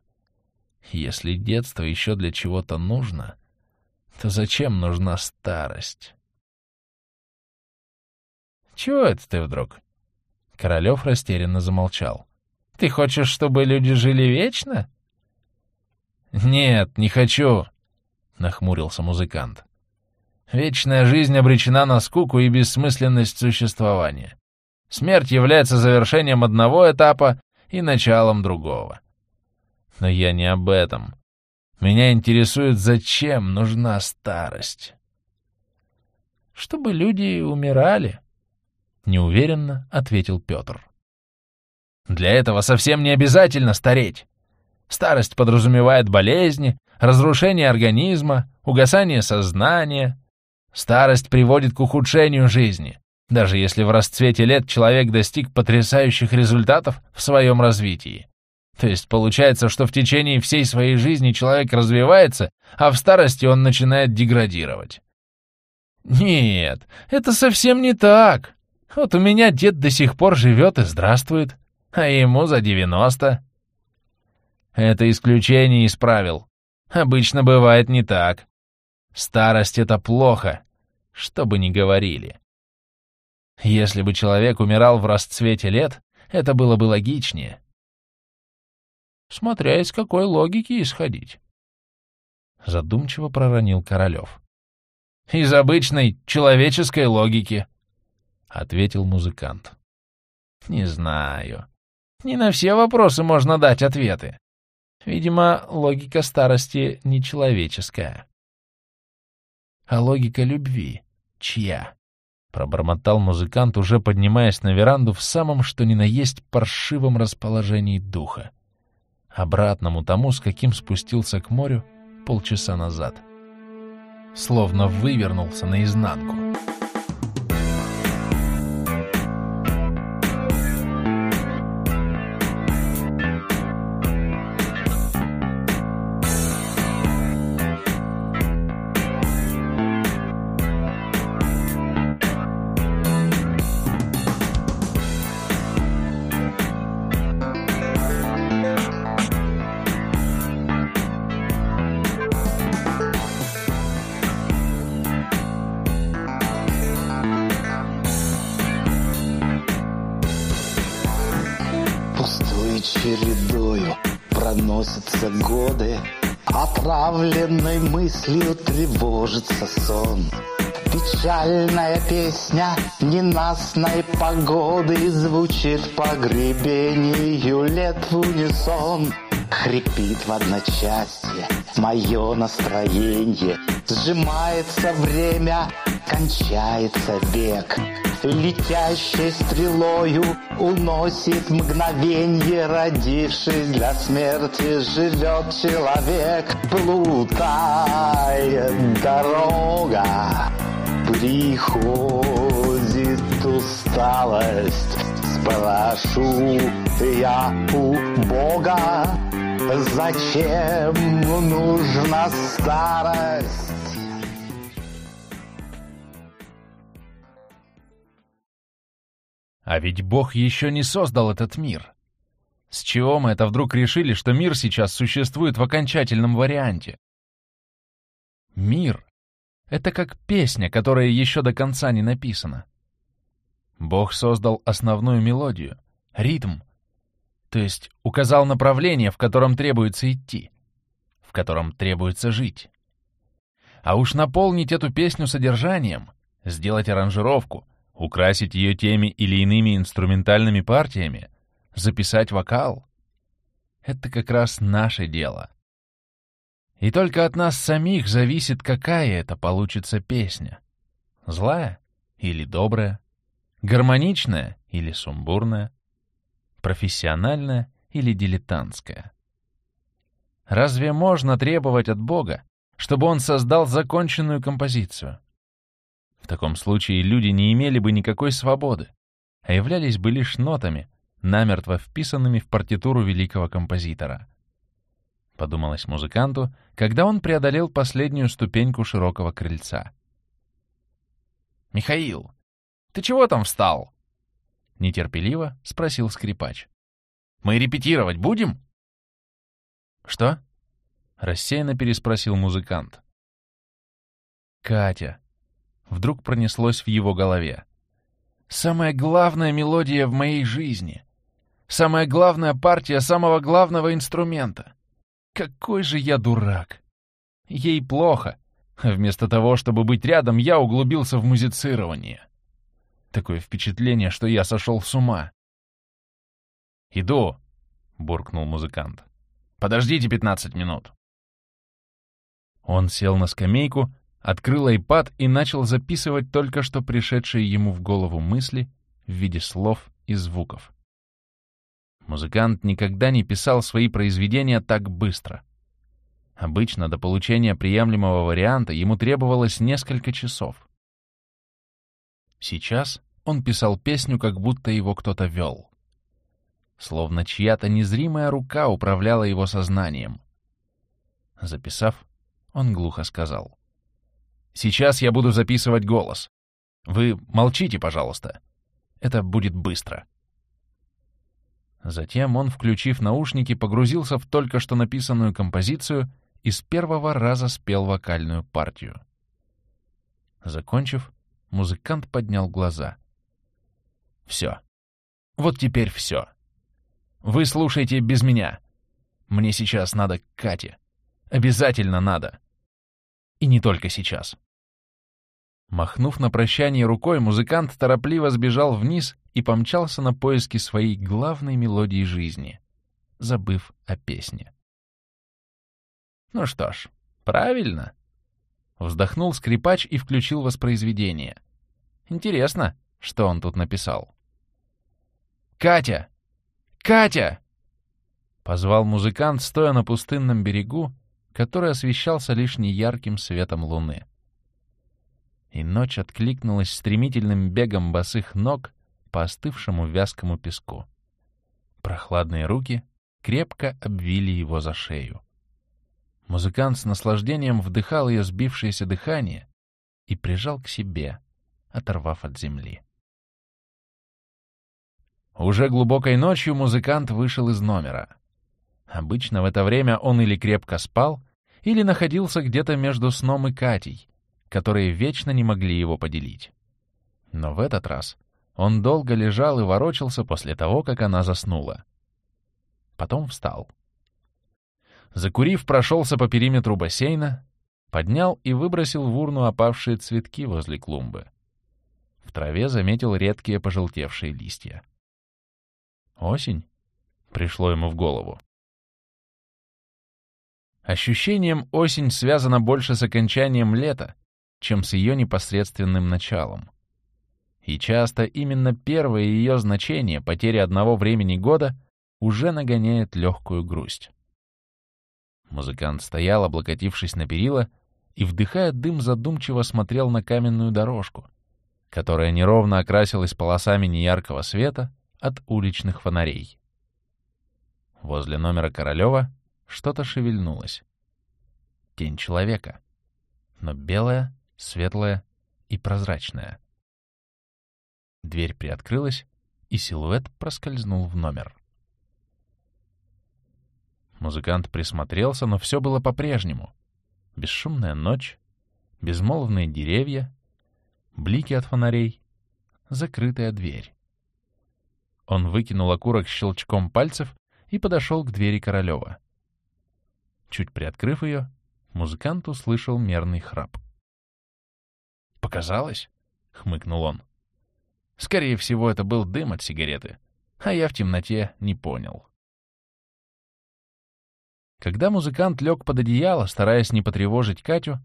«Если детство еще для чего-то нужно, то зачем нужна старость?» «Чего это ты вдруг?» Королев растерянно замолчал. «Ты хочешь, чтобы люди жили вечно?» «Нет, не хочу», — нахмурился музыкант. «Вечная жизнь обречена на скуку и бессмысленность существования. Смерть является завершением одного этапа и началом другого. Но я не об этом. Меня интересует, зачем нужна старость. Чтобы люди умирали, неуверенно ответил Петр. Для этого совсем не обязательно стареть. Старость подразумевает болезни, разрушение организма, угасание сознания. Старость приводит к ухудшению жизни даже если в расцвете лет человек достиг потрясающих результатов в своем развитии. То есть получается, что в течение всей своей жизни человек развивается, а в старости он начинает деградировать. Нет, это совсем не так. Вот у меня дед до сих пор живет и здравствует, а ему за девяносто. Это исключение из правил. Обычно бывает не так. Старость — это плохо, что бы ни говорили. Если бы человек умирал в расцвете лет, это было бы логичнее. Смотря из какой логики исходить. Задумчиво проронил Королев. «Из обычной человеческой логики», — ответил музыкант. «Не знаю. Не на все вопросы можно дать ответы. Видимо, логика старости не человеческая. А логика любви чья?» Пробормотал музыкант, уже поднимаясь на веранду в самом что ни на есть паршивом расположении духа. Обратному тому, с каким спустился к морю полчаса назад. Словно вывернулся наизнанку. Отравленной мыслью тревожится сон. Печальная песня ненастной погоды Звучит по гребению лет в унисон. Хрипит в одночасье мое настроение, Сжимается время, кончается век. Летящей стрелою уносит мгновенье, Родившись для смерти, живет человек, Плутает дорога, приходит усталость, Спрошу я у Бога, зачем нужна старость? А ведь Бог еще не создал этот мир. С чего мы это вдруг решили, что мир сейчас существует в окончательном варианте? Мир — это как песня, которая еще до конца не написана. Бог создал основную мелодию, ритм, то есть указал направление, в котором требуется идти, в котором требуется жить. А уж наполнить эту песню содержанием, сделать аранжировку, украсить ее теми или иными инструментальными партиями, записать вокал — это как раз наше дело. И только от нас самих зависит, какая это получится песня. Злая или добрая, гармоничная или сумбурная, профессиональная или дилетантская. Разве можно требовать от Бога, чтобы Он создал законченную композицию? В таком случае люди не имели бы никакой свободы, а являлись бы лишь нотами, намертво вписанными в партитуру великого композитора. Подумалось музыканту, когда он преодолел последнюю ступеньку широкого крыльца. «Михаил, ты чего там встал?» Нетерпеливо спросил скрипач. «Мы репетировать будем?» «Что?» — рассеянно переспросил музыкант. «Катя». Вдруг пронеслось в его голове. «Самая главная мелодия в моей жизни. Самая главная партия самого главного инструмента. Какой же я дурак! Ей плохо. Вместо того, чтобы быть рядом, я углубился в музицирование. Такое впечатление, что я сошел с ума. «Иду», — буркнул музыкант. «Подождите пятнадцать минут». Он сел на скамейку, открыл iPad и начал записывать только что пришедшие ему в голову мысли в виде слов и звуков. Музыкант никогда не писал свои произведения так быстро. Обычно до получения приемлемого варианта ему требовалось несколько часов. Сейчас он писал песню, как будто его кто-то вел. Словно чья-то незримая рука управляла его сознанием. Записав, он глухо сказал. «Сейчас я буду записывать голос. Вы молчите, пожалуйста. Это будет быстро». Затем он, включив наушники, погрузился в только что написанную композицию и с первого раза спел вокальную партию. Закончив, музыкант поднял глаза. «Все. Вот теперь все. Вы слушайте без меня. Мне сейчас надо к Кате. Обязательно надо. И не только сейчас». Махнув на прощание рукой, музыкант торопливо сбежал вниз и помчался на поиски своей главной мелодии жизни, забыв о песне. «Ну что ж, правильно!» Вздохнул скрипач и включил воспроизведение. «Интересно, что он тут написал?» «Катя! Катя!» Позвал музыкант, стоя на пустынном берегу, который освещался лишь неярким светом луны. И ночь откликнулась стремительным бегом босых ног по остывшему вязкому песку. Прохладные руки крепко обвили его за шею. Музыкант с наслаждением вдыхал ее сбившееся дыхание и прижал к себе, оторвав от земли. Уже глубокой ночью музыкант вышел из номера. Обычно в это время он или крепко спал, или находился где-то между сном и Катей, которые вечно не могли его поделить. Но в этот раз он долго лежал и ворочался после того, как она заснула. Потом встал. Закурив, прошелся по периметру бассейна, поднял и выбросил в урну опавшие цветки возле клумбы. В траве заметил редкие пожелтевшие листья. «Осень?» — пришло ему в голову. Ощущением осень связано больше с окончанием лета, чем с ее непосредственным началом. И часто именно первое ее значение, потеря одного времени года, уже нагоняет легкую грусть. Музыкант стоял, облокотившись на перила, и, вдыхая дым, задумчиво смотрел на каменную дорожку, которая неровно окрасилась полосами неяркого света от уличных фонарей. Возле номера Королева что-то шевельнулось. Тень человека, но белая, светлая и прозрачная — Дверь приоткрылась, и силуэт проскользнул в номер. Музыкант присмотрелся, но все было по-прежнему. Бесшумная ночь, безмолвные деревья, блики от фонарей, закрытая дверь. Он выкинул окурок щелчком пальцев и подошел к двери Королева. Чуть приоткрыв ее, музыкант услышал мерный храп. «Показалось?» — хмыкнул он. «Скорее всего, это был дым от сигареты, а я в темноте не понял». Когда музыкант лег под одеяло, стараясь не потревожить Катю,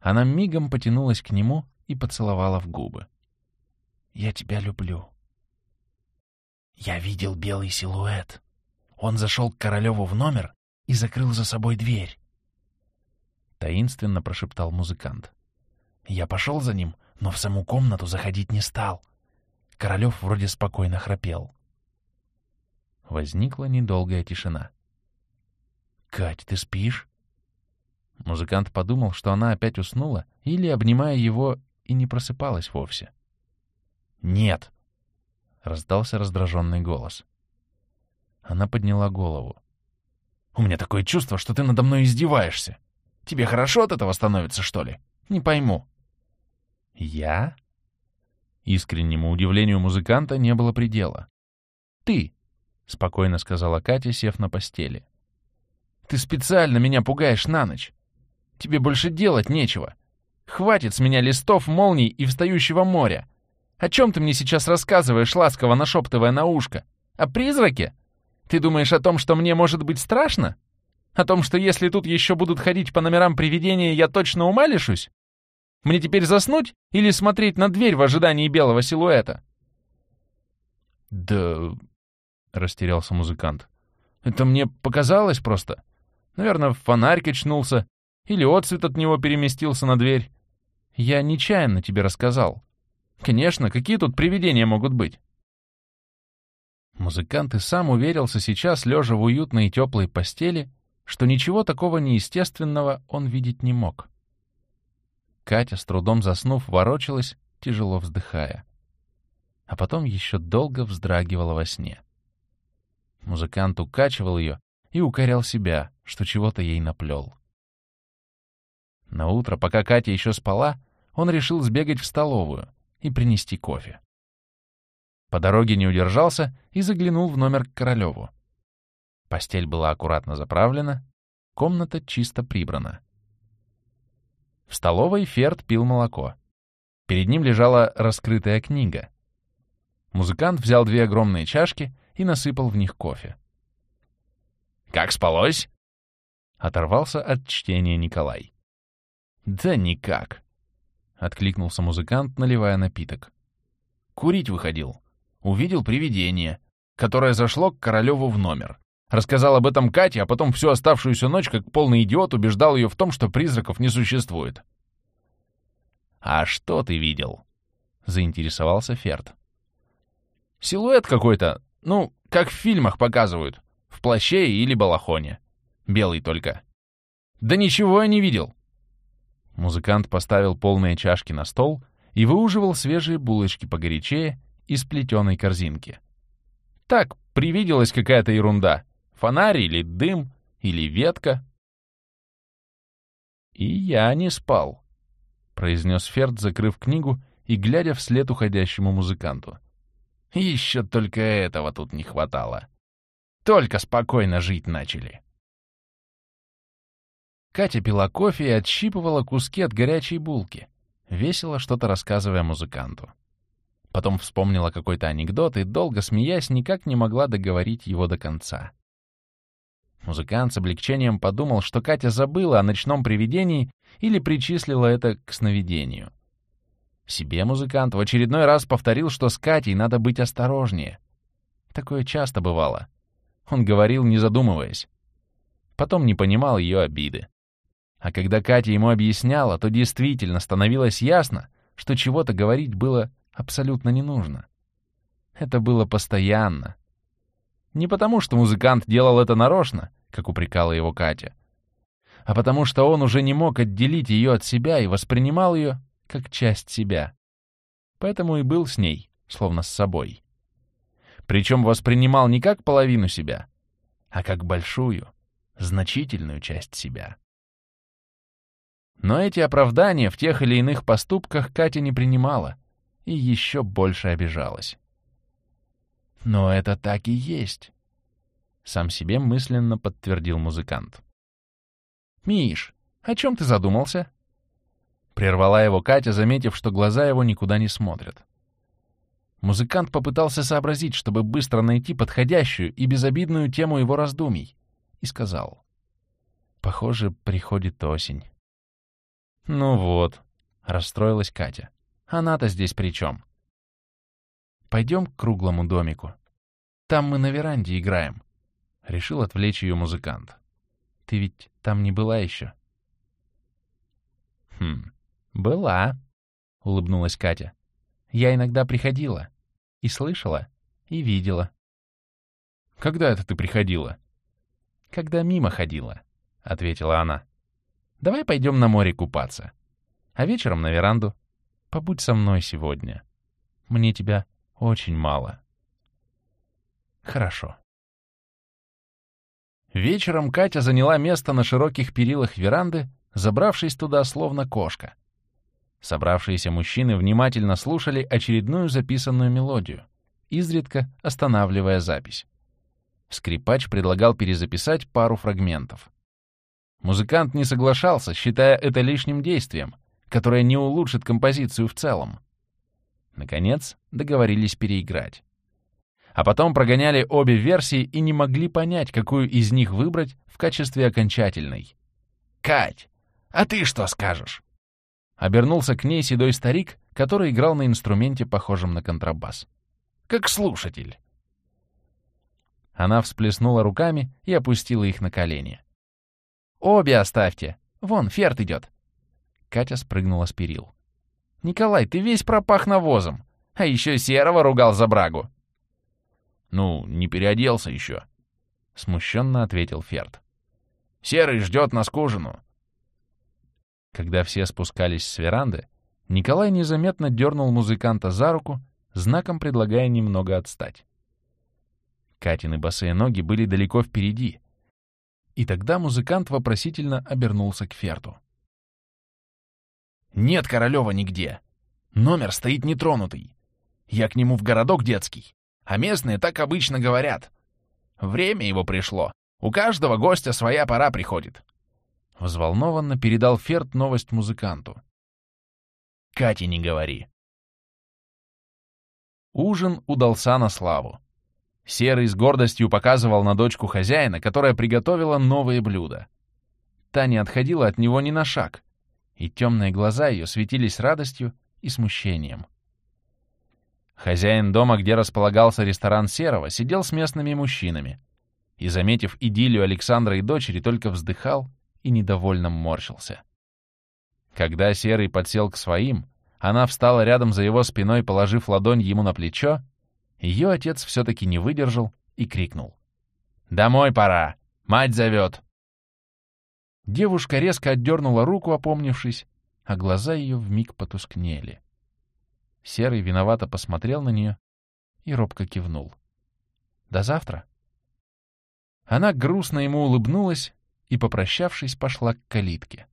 она мигом потянулась к нему и поцеловала в губы. «Я тебя люблю». Я видел белый силуэт. Он зашел к Королеву в номер и закрыл за собой дверь. Таинственно прошептал музыкант. Я пошел за ним, но в саму комнату заходить не стал. Королев вроде спокойно храпел. Возникла недолгая тишина. «Кать, ты спишь?» Музыкант подумал, что она опять уснула или, обнимая его, и не просыпалась вовсе. «Нет!» — раздался раздраженный голос. Она подняла голову. «У меня такое чувство, что ты надо мной издеваешься. Тебе хорошо от этого становится, что ли? Не пойму». «Я?» Искреннему удивлению музыканта не было предела. «Ты!» — спокойно сказала Катя, сев на постели. «Ты специально меня пугаешь на ночь. Тебе больше делать нечего. Хватит с меня листов, молний и встающего моря. О чем ты мне сейчас рассказываешь, ласково нашептывая на ушко? О призраке? Ты думаешь о том, что мне может быть страшно? О том, что если тут еще будут ходить по номерам привидения, я точно ума лишусь? Мне теперь заснуть или смотреть на дверь в ожидании белого силуэта?» «Да...» — растерялся музыкант. «Это мне показалось просто. Наверное, фонарь качнулся, или отцвет от него переместился на дверь. Я нечаянно тебе рассказал. Конечно, какие тут привидения могут быть?» Музыкант и сам уверился сейчас, лежа в уютной и теплой постели, что ничего такого неестественного он видеть не мог. Катя, с трудом заснув, ворочалась, тяжело вздыхая. А потом еще долго вздрагивала во сне. Музыкант укачивал ее и укорял себя, что чего-то ей наплел. На утро, пока Катя еще спала, он решил сбегать в столовую и принести кофе. По дороге не удержался и заглянул в номер к Королеву. Постель была аккуратно заправлена, комната чисто прибрана. В столовой Ферд пил молоко. Перед ним лежала раскрытая книга. Музыкант взял две огромные чашки и насыпал в них кофе. «Как спалось?» — оторвался от чтения Николай. «Да никак», — откликнулся музыкант, наливая напиток. «Курить выходил. Увидел привидение, которое зашло к Королеву в номер. Рассказал об этом Кате, а потом всю оставшуюся ночь, как полный идиот, убеждал ее в том, что призраков не существует. «А что ты видел?» — заинтересовался Ферд. «Силуэт какой-то, ну, как в фильмах показывают, в плаще или балахоне. Белый только. Да ничего я не видел». Музыкант поставил полные чашки на стол и выуживал свежие булочки погорячее из плетеной корзинки. Так, привиделась какая-то ерунда. Фонарь или дым, или ветка. «И я не спал», — произнес Ферд, закрыв книгу и глядя вслед уходящему музыканту. «Еще только этого тут не хватало. Только спокойно жить начали». Катя пила кофе и отщипывала куски от горячей булки, весело что-то рассказывая музыканту. Потом вспомнила какой-то анекдот и, долго смеясь, никак не могла договорить его до конца. Музыкант с облегчением подумал, что Катя забыла о ночном привидении или причислила это к сновидению. Себе музыкант в очередной раз повторил, что с Катей надо быть осторожнее. Такое часто бывало. Он говорил, не задумываясь. Потом не понимал ее обиды. А когда Катя ему объясняла, то действительно становилось ясно, что чего-то говорить было абсолютно не нужно. Это было постоянно. Не потому, что музыкант делал это нарочно, как упрекала его Катя, а потому что он уже не мог отделить ее от себя и воспринимал ее как часть себя. Поэтому и был с ней, словно с собой. Причем воспринимал не как половину себя, а как большую, значительную часть себя. Но эти оправдания в тех или иных поступках Катя не принимала и еще больше обижалась. «Но это так и есть», — сам себе мысленно подтвердил музыкант. «Миш, о чем ты задумался?» Прервала его Катя, заметив, что глаза его никуда не смотрят. Музыкант попытался сообразить, чтобы быстро найти подходящую и безобидную тему его раздумий, и сказал. «Похоже, приходит осень». «Ну вот», — расстроилась Катя. «Она-то здесь при чем?» «Пойдем к круглому домику. Там мы на веранде играем», — решил отвлечь ее музыкант. «Ты ведь там не была еще?» «Хм, была», — улыбнулась Катя. «Я иногда приходила. И слышала, и видела». «Когда это ты приходила?» «Когда мимо ходила», — ответила она. Давай пойдем на море купаться. А вечером на веранду. Побудь со мной сегодня. Мне тебя очень мало. Хорошо. Вечером Катя заняла место на широких перилах веранды, забравшись туда словно кошка. Собравшиеся мужчины внимательно слушали очередную записанную мелодию, изредка останавливая запись. Скрипач предлагал перезаписать пару фрагментов. Музыкант не соглашался, считая это лишним действием, которое не улучшит композицию в целом. Наконец, договорились переиграть. А потом прогоняли обе версии и не могли понять, какую из них выбрать в качестве окончательной. «Кать, а ты что скажешь?» Обернулся к ней седой старик, который играл на инструменте, похожем на контрабас. «Как слушатель». Она всплеснула руками и опустила их на колени. «Обе оставьте! Вон, ферт идет!» Катя спрыгнула с перил. «Николай, ты весь пропах навозом, а еще серого ругал за брагу!» «Ну, не переоделся еще», — смущенно ответил Ферд. «Серый ждет нас к ужину». Когда все спускались с веранды, Николай незаметно дернул музыканта за руку, знаком предлагая немного отстать. Катины босые ноги были далеко впереди, и тогда музыкант вопросительно обернулся к Ферту. «Нет Королева нигде. Номер стоит нетронутый. Я к нему в городок детский, а местные так обычно говорят. Время его пришло. У каждого гостя своя пора приходит». Взволнованно передал Ферт новость музыканту. «Кате не говори». Ужин удался на славу. Серый с гордостью показывал на дочку хозяина, которая приготовила новые блюда. Та не отходила от него ни на шаг, и темные глаза ее светились радостью и смущением. Хозяин дома, где располагался ресторан Серого, сидел с местными мужчинами и, заметив идиллию Александра и дочери, только вздыхал и недовольно морщился. Когда Серый подсел к своим, она встала рядом за его спиной, положив ладонь ему на плечо, ее отец все-таки не выдержал и крикнул. «Домой пора! Мать зовет!» Девушка резко отдернула руку, опомнившись, а глаза ее вмиг потускнели. Серый виновато посмотрел на нее и робко кивнул. «До завтра!» Она грустно ему улыбнулась и, попрощавшись, пошла к калитке.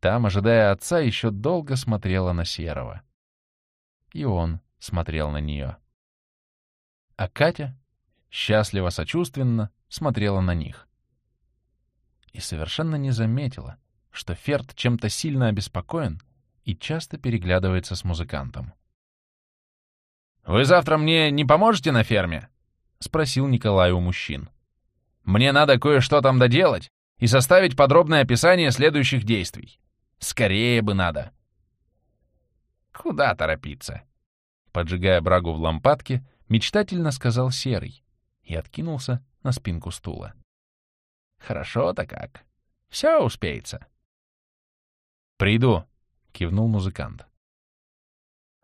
Там, ожидая отца, еще долго смотрела на Серого. И он смотрел на нее. А Катя, счастливо-сочувственно, смотрела на них. И совершенно не заметила, что Ферд чем-то сильно обеспокоен и часто переглядывается с музыкантом. «Вы завтра мне не поможете на ферме?» — спросил Николай у мужчин. «Мне надо кое-что там доделать и составить подробное описание следующих действий. Скорее бы надо». «Куда торопиться?» Поджигая брагу в лампадке, Мечтательно сказал Серый и откинулся на спинку стула. «Хорошо-то как. Все успеется». «Приду», — кивнул музыкант.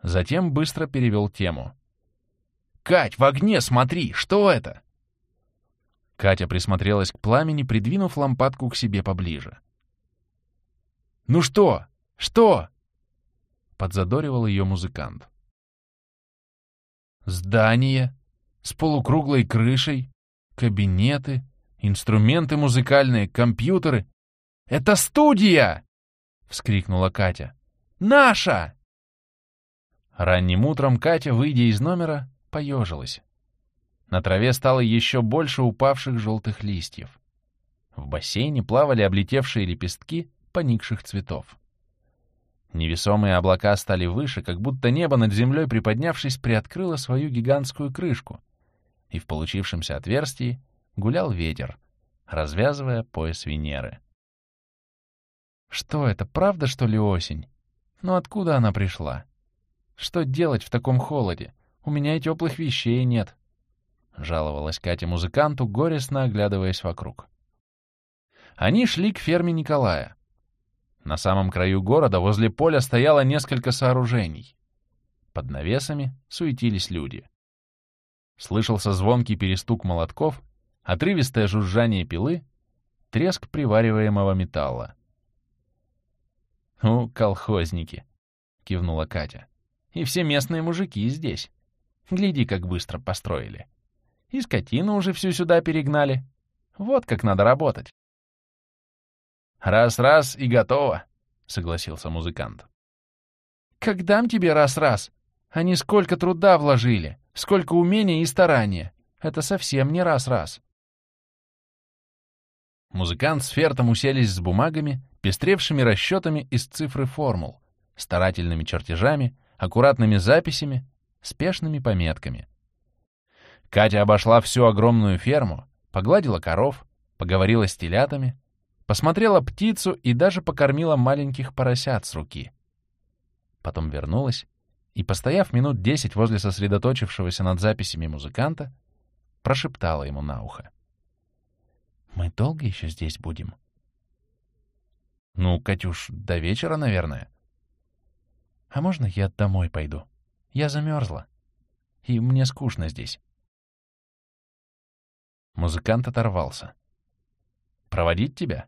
Затем быстро перевел тему. «Кать, в огне смотри! Что это?» Катя присмотрелась к пламени, придвинув лампадку к себе поближе. «Ну что? Что?» — подзадоривал ее музыкант. Здание с полукруглой крышей, кабинеты, Инструменты музыкальные, компьютеры. Это студия! Вскрикнула Катя. Наша! Ранним утром Катя, выйдя из номера, поежилась. На траве стало еще больше упавших желтых листьев. В бассейне плавали облетевшие лепестки поникших цветов. Невесомые облака стали выше, как будто небо над землей, приподнявшись, приоткрыло свою гигантскую крышку, и в получившемся отверстии гулял ветер, развязывая пояс Венеры. Что это, правда, что ли, осень? Ну, откуда она пришла? Что делать в таком холоде? У меня и теплых вещей нет. Жаловалась Катя музыканту, горестно оглядываясь вокруг. Они шли к ферме Николая. На самом краю города возле поля стояло несколько сооружений. Под навесами суетились люди. Слышался звонкий перестук молотков, отрывистое жужжание пилы, треск привариваемого металла. «У, колхозники!» — кивнула Катя. «И все местные мужики здесь. Гляди, как быстро построили. И скотину уже всю сюда перегнали. Вот как надо работать». «Раз-раз и готово», — согласился музыкант. «Как дам тебе раз-раз? Они сколько труда вложили, сколько умения и старания. Это совсем не раз-раз». Музыкант с Фертом уселись с бумагами, пестревшими расчетами из цифры формул, старательными чертежами, аккуратными записями, спешными пометками. Катя обошла всю огромную ферму, погладила коров, поговорила с телятами, посмотрела птицу и даже покормила маленьких поросят с руки. Потом вернулась и, постояв минут десять возле сосредоточившегося над записями музыканта, прошептала ему на ухо. Мы долго еще здесь будем? Ну, Катюш, до вечера, наверное. А можно я домой пойду? Я замерзла. И мне скучно здесь. Музыкант оторвался. «Проводить тебя?»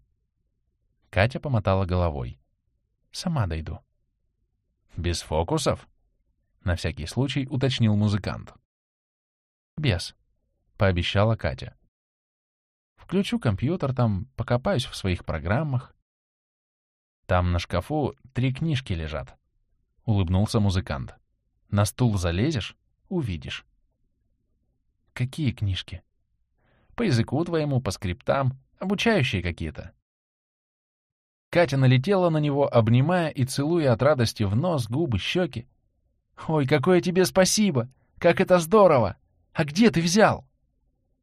Катя помотала головой. «Сама дойду». «Без фокусов?» — на всякий случай уточнил музыкант. «Без», — пообещала Катя. Включу компьютер, там покопаюсь в своих программах. Там на шкафу три книжки лежат. Улыбнулся музыкант. На стул залезешь — увидишь. Какие книжки? По языку твоему, по скриптам, обучающие какие-то. Катя налетела на него, обнимая и целуя от радости в нос, губы, щеки. «Ой, какое тебе спасибо! Как это здорово! А где ты взял?»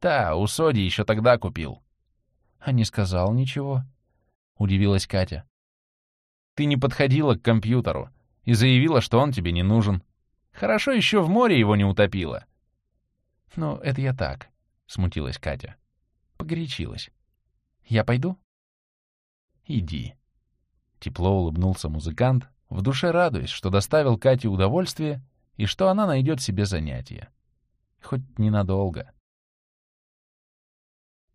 «Да, у Соди еще тогда купил». «А не сказал ничего?» — удивилась Катя. «Ты не подходила к компьютеру и заявила, что он тебе не нужен. Хорошо еще в море его не утопило». «Ну, это я так», — смутилась Катя. Погорячилась. «Я пойду?» «Иди». Тепло улыбнулся музыкант, в душе радуясь, что доставил Кате удовольствие и что она найдет себе занятие. Хоть ненадолго.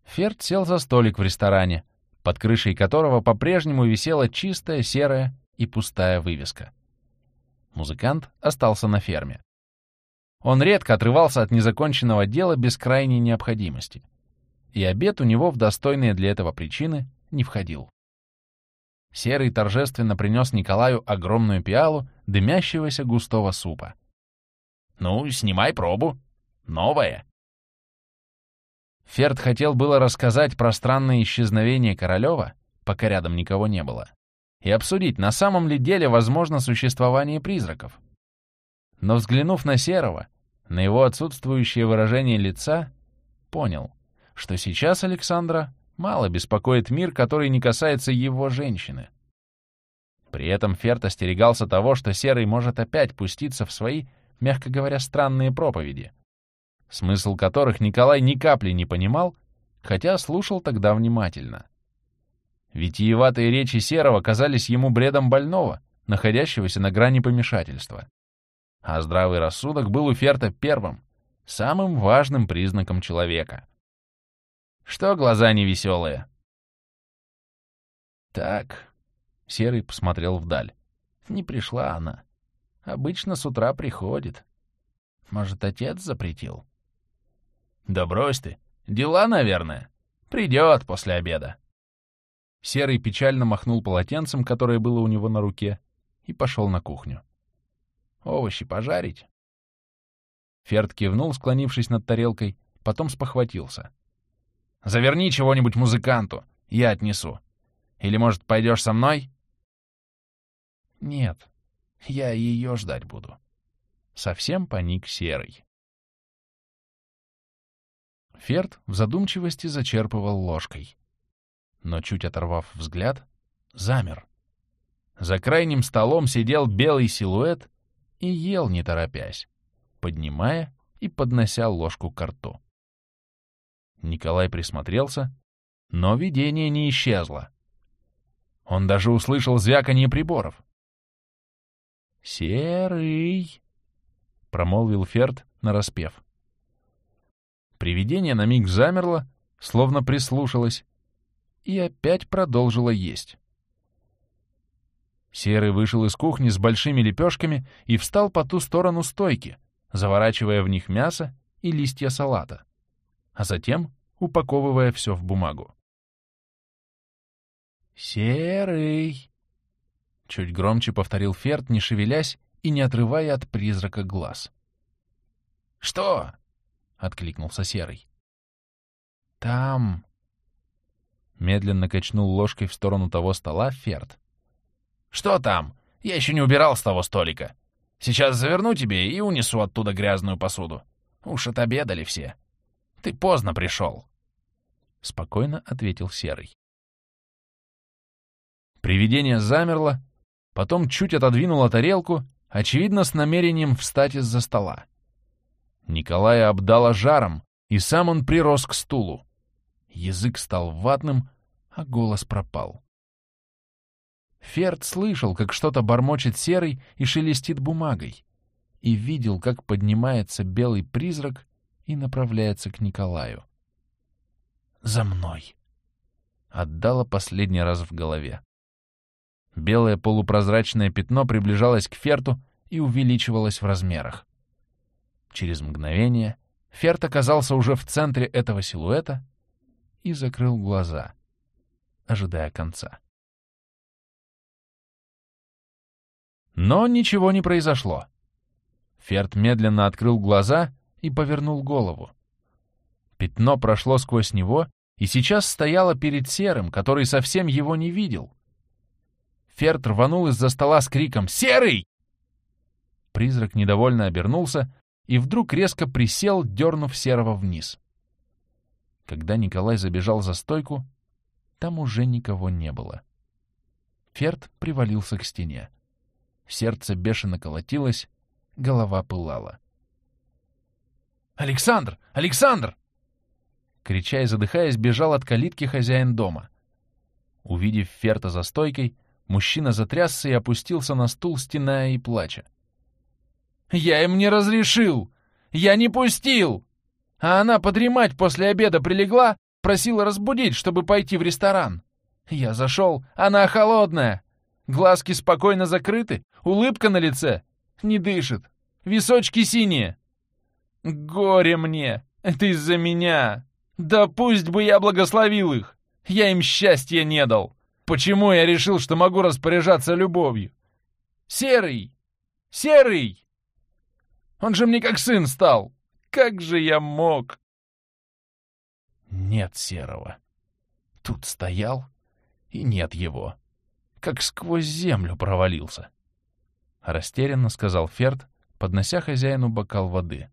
Ферд сел за столик в ресторане, под крышей которого по-прежнему висела чистая, серая и пустая вывеска. Музыкант остался на ферме. Он редко отрывался от незаконченного дела без крайней необходимости. И обед у него в достойные для этого причины не входил. Серый торжественно принес Николаю огромную пиалу дымящегося густого супа. «Ну, снимай пробу. Новая». Ферд хотел было рассказать про странное исчезновение Королева, пока рядом никого не было, и обсудить, на самом ли деле возможно существование призраков. Но взглянув на Серого, на его отсутствующее выражение лица, понял, что сейчас Александра мало беспокоит мир, который не касается его женщины. При этом Ферд остерегался того, что Серый может опять пуститься в свои, мягко говоря, странные проповеди — смысл которых Николай ни капли не понимал, хотя слушал тогда внимательно. Витиеватые речи Серого казались ему бредом больного, находящегося на грани помешательства. А здравый рассудок был у Ферта первым, самым важным признаком человека. Что глаза невеселые? Так, Серый посмотрел вдаль. Не пришла она. Обычно с утра приходит. Может, отец запретил? «Да брось ты. Дела, наверное. Придет после обеда. Серый печально махнул полотенцем, которое было у него на руке, и пошел на кухню. Овощи пожарить? Ферд кивнул, склонившись над тарелкой, потом спохватился. «Заверни чего-нибудь музыканту, я отнесу. Или, может, пойдешь со мной?» «Нет, я ее ждать буду». Совсем паник Серый. Ферд в задумчивости зачерпывал ложкой. Но, чуть оторвав взгляд, замер. За крайним столом сидел белый силуэт и ел, не торопясь, поднимая и поднося ложку к рту. Николай присмотрелся, но видение не исчезло. Он даже услышал звяканье приборов. «Серый!» — промолвил Ферд, нараспев. Привидение на миг замерло, словно прислушалось, и опять продолжило есть. Серый вышел из кухни с большими лепешками и встал по ту сторону стойки, заворачивая в них мясо и листья салата, а затем упаковывая все в бумагу. «Серый!» — чуть громче повторил Ферд, не шевелясь и не отрывая от призрака глаз. «Что?» — откликнулся Серый. «Там...» Медленно качнул ложкой в сторону того стола Ферд. «Что там? Я еще не убирал с того столика. Сейчас заверну тебе и унесу оттуда грязную посуду. Уж отобедали все. Ты поздно пришел». Спокойно ответил Серый. Привидение замерло, потом чуть отодвинуло тарелку, очевидно, с намерением встать из-за стола. Николая обдало жаром, и сам он прирос к стулу. Язык стал ватным, а голос пропал. Ферд слышал, как что-то бормочет серый и шелестит бумагой, и видел, как поднимается белый призрак и направляется к Николаю. «За мной!» — отдало последний раз в голове. Белое полупрозрачное пятно приближалось к Ферту и увеличивалось в размерах. Через мгновение Ферт оказался уже в центре этого силуэта и закрыл глаза, ожидая конца. Но ничего не произошло. Ферд медленно открыл глаза и повернул голову. Пятно прошло сквозь него и сейчас стояло перед Серым, который совсем его не видел. Ферд рванул из-за стола с криком «Серый!». Призрак недовольно обернулся и вдруг резко присел, дернув Серого вниз. Когда Николай забежал за стойку, там уже никого не было. Ферд привалился к стене. Сердце бешено колотилось, голова пылала. «Александр! Александр!» Крича и задыхаясь, бежал от калитки хозяин дома. Увидев Ферта за стойкой, мужчина затрясся и опустился на стул, стеная и плача. «Я им не разрешил! Я не пустил!» А она подремать после обеда прилегла, просила разбудить, чтобы пойти в ресторан. Я зашел, она холодная. Глазки спокойно закрыты, улыбка на лице. Не дышит. Височки синие. Горе мне! Это из-за меня! Да пусть бы я благословил их! Я им счастья не дал! Почему я решил, что могу распоряжаться любовью? Серый! Серый! Он же мне как сын стал! Как же я мог? Нет Серого. Тут стоял, и нет его. Как сквозь землю провалился. Растерянно сказал Ферд, поднося хозяину бокал воды.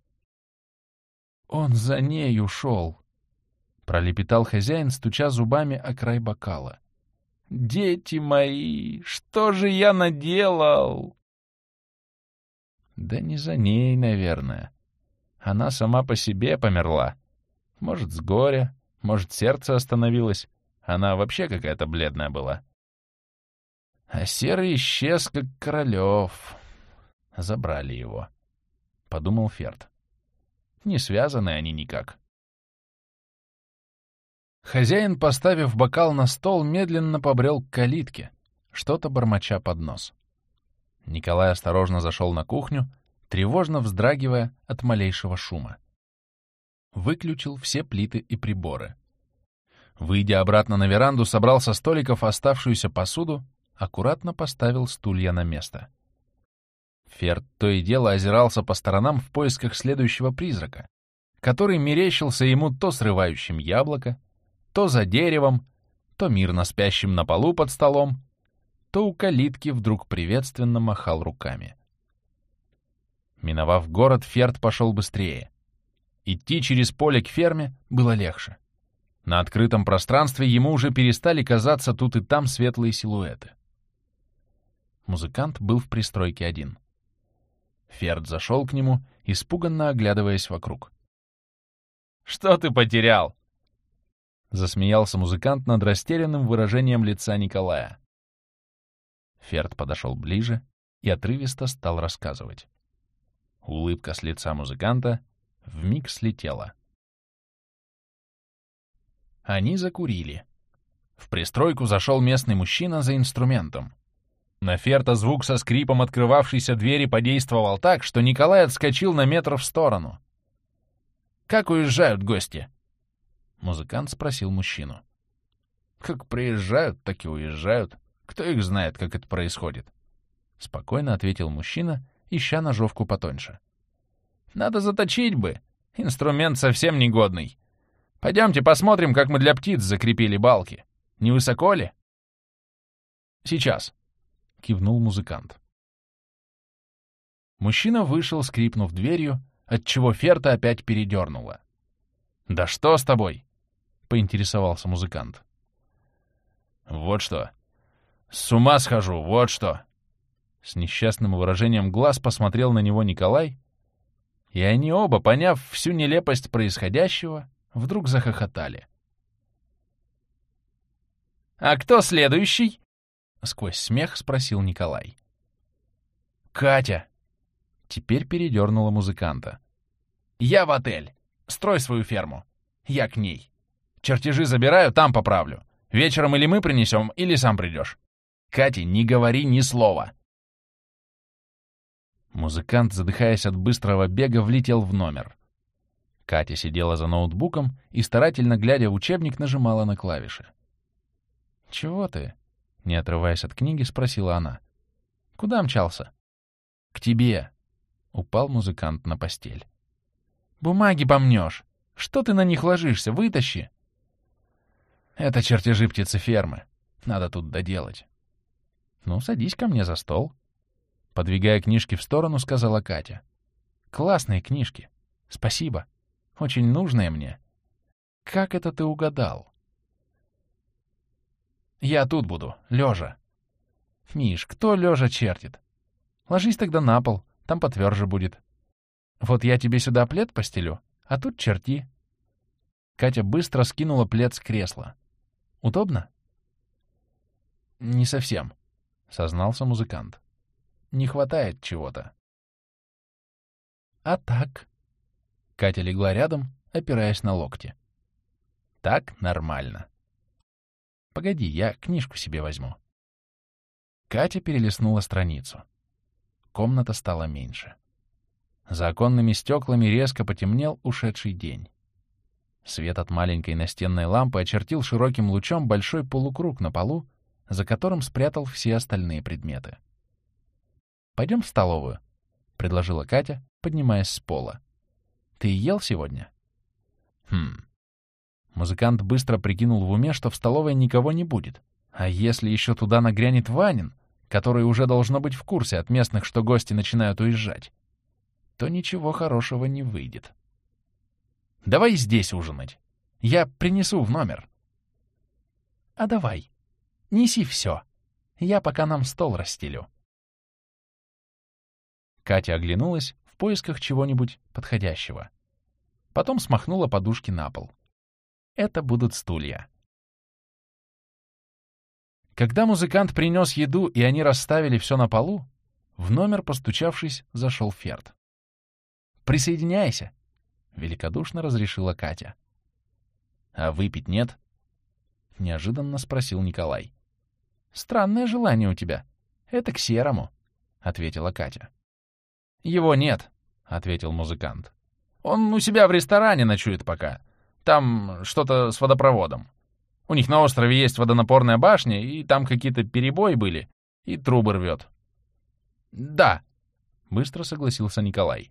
Он за ней ушел. Пролепетал хозяин, стуча зубами о край бокала. «Дети мои, что же я наделал?» «Да не за ней, наверное», она сама по себе померла. Может, с горя, может, сердце остановилось. Она вообще какая-то бледная была. А серый исчез, как Королев. Забрали его. Подумал Ферд. Не связаны они никак. Хозяин, поставив бокал на стол, медленно побрел к калитке, что-то бормоча под нос. Николай осторожно зашел на кухню, тревожно вздрагивая от малейшего шума. Выключил все плиты и приборы. Выйдя обратно на веранду, собрал со столиков оставшуюся посуду, аккуратно поставил стулья на место. Ферд то и дело озирался по сторонам в поисках следующего призрака, который мерещился ему то срывающим яблоко, то за деревом, то мирно спящим на полу под столом, то у калитки вдруг приветственно махал руками. Миновав город, Ферд пошел быстрее. Идти через поле к ферме было легче. На открытом пространстве ему уже перестали казаться тут и там светлые силуэты. Музыкант был в пристройке один. Ферд зашел к нему, испуганно оглядываясь вокруг. «Что ты потерял?» Засмеялся музыкант над растерянным выражением лица Николая. Ферд подошел ближе и отрывисто стал рассказывать. Улыбка с лица музыканта вмиг слетела. Они закурили. В пристройку зашел местный мужчина за инструментом. На Ферта звук со скрипом открывавшейся двери подействовал так, что Николай отскочил на метр в сторону. «Как уезжают гости?» Музыкант спросил мужчину. «Как приезжают, так и уезжают. Кто их знает, как это происходит?» Спокойно ответил мужчина, ища ножовку потоньше. «Надо заточить бы. Инструмент совсем негодный. Пойдемте посмотрим, как мы для птиц закрепили балки. Не высоко ли?» «Сейчас», — кивнул музыкант. Мужчина вышел, скрипнув дверью, отчего Ферта опять передернула. «Да что с тобой?» — поинтересовался музыкант. «Вот что. С ума схожу, вот что!» С несчастным выражением глаз посмотрел на него Николай, и они оба, поняв всю нелепость происходящего, вдруг захохотали. «А кто следующий?» — сквозь смех спросил Николай. «Катя!» — теперь передернула музыканта. «Я в отель. Строй свою ферму. Я к ней. Чертежи забираю, там поправлю. Вечером или мы принесем, или сам придешь. Кате, не говори ни слова!» Музыкант, задыхаясь от быстрого бега, влетел в номер. Катя сидела за ноутбуком и, старательно глядя в учебник, нажимала на клавиши. «Чего ты?» — не отрываясь от книги, спросила она. «Куда мчался?» «К тебе!» — упал музыкант на постель. «Бумаги помнешь! Что ты на них ложишься? Вытащи!» «Это чертежи птицефермы. Надо тут доделать». «Ну, садись ко мне за стол», Подвигая книжки в сторону, сказала Катя. «Классные книжки. Спасибо. Очень нужные мне. Как это ты угадал?» «Я тут буду, лежа». «Миш, кто лежа чертит? Ложись тогда на пол, там потверже будет. Вот я тебе сюда плед постелю, а тут черти». Катя быстро скинула плед с кресла. «Удобно?» «Не совсем», — сознался музыкант. Не хватает чего-то. А так? Катя легла рядом, опираясь на локти. Так нормально. Погоди, я книжку себе возьму. Катя перелистнула страницу. Комната стала меньше. За оконными стеклами резко потемнел ушедший день. Свет от маленькой настенной лампы очертил широким лучом большой полукруг на полу, за которым спрятал все остальные предметы. «Пойдем в столовую», — предложила Катя, поднимаясь с пола. «Ты ел сегодня?» «Хм». Музыкант быстро прикинул в уме, что в столовой никого не будет. А если еще туда нагрянет Ванин, который уже должно быть в курсе от местных, что гости начинают уезжать, то ничего хорошего не выйдет. «Давай здесь ужинать. Я принесу в номер». «А давай. Неси все. Я пока нам стол расстелю». Катя оглянулась в поисках чего-нибудь подходящего. Потом смахнула подушки на пол. Это будут стулья. Когда музыкант принес еду, и они расставили все на полу, в номер, постучавшись, зашел Ферд. «Присоединяйся!» — великодушно разрешила Катя. «А выпить нет?» — неожиданно спросил Николай. «Странное желание у тебя. Это к серому», — ответила Катя. «Его нет», — ответил музыкант. «Он у себя в ресторане ночует пока. Там что-то с водопроводом. У них на острове есть водонапорная башня, и там какие-то перебои были, и трубы рвет. Да, быстро согласился Николай.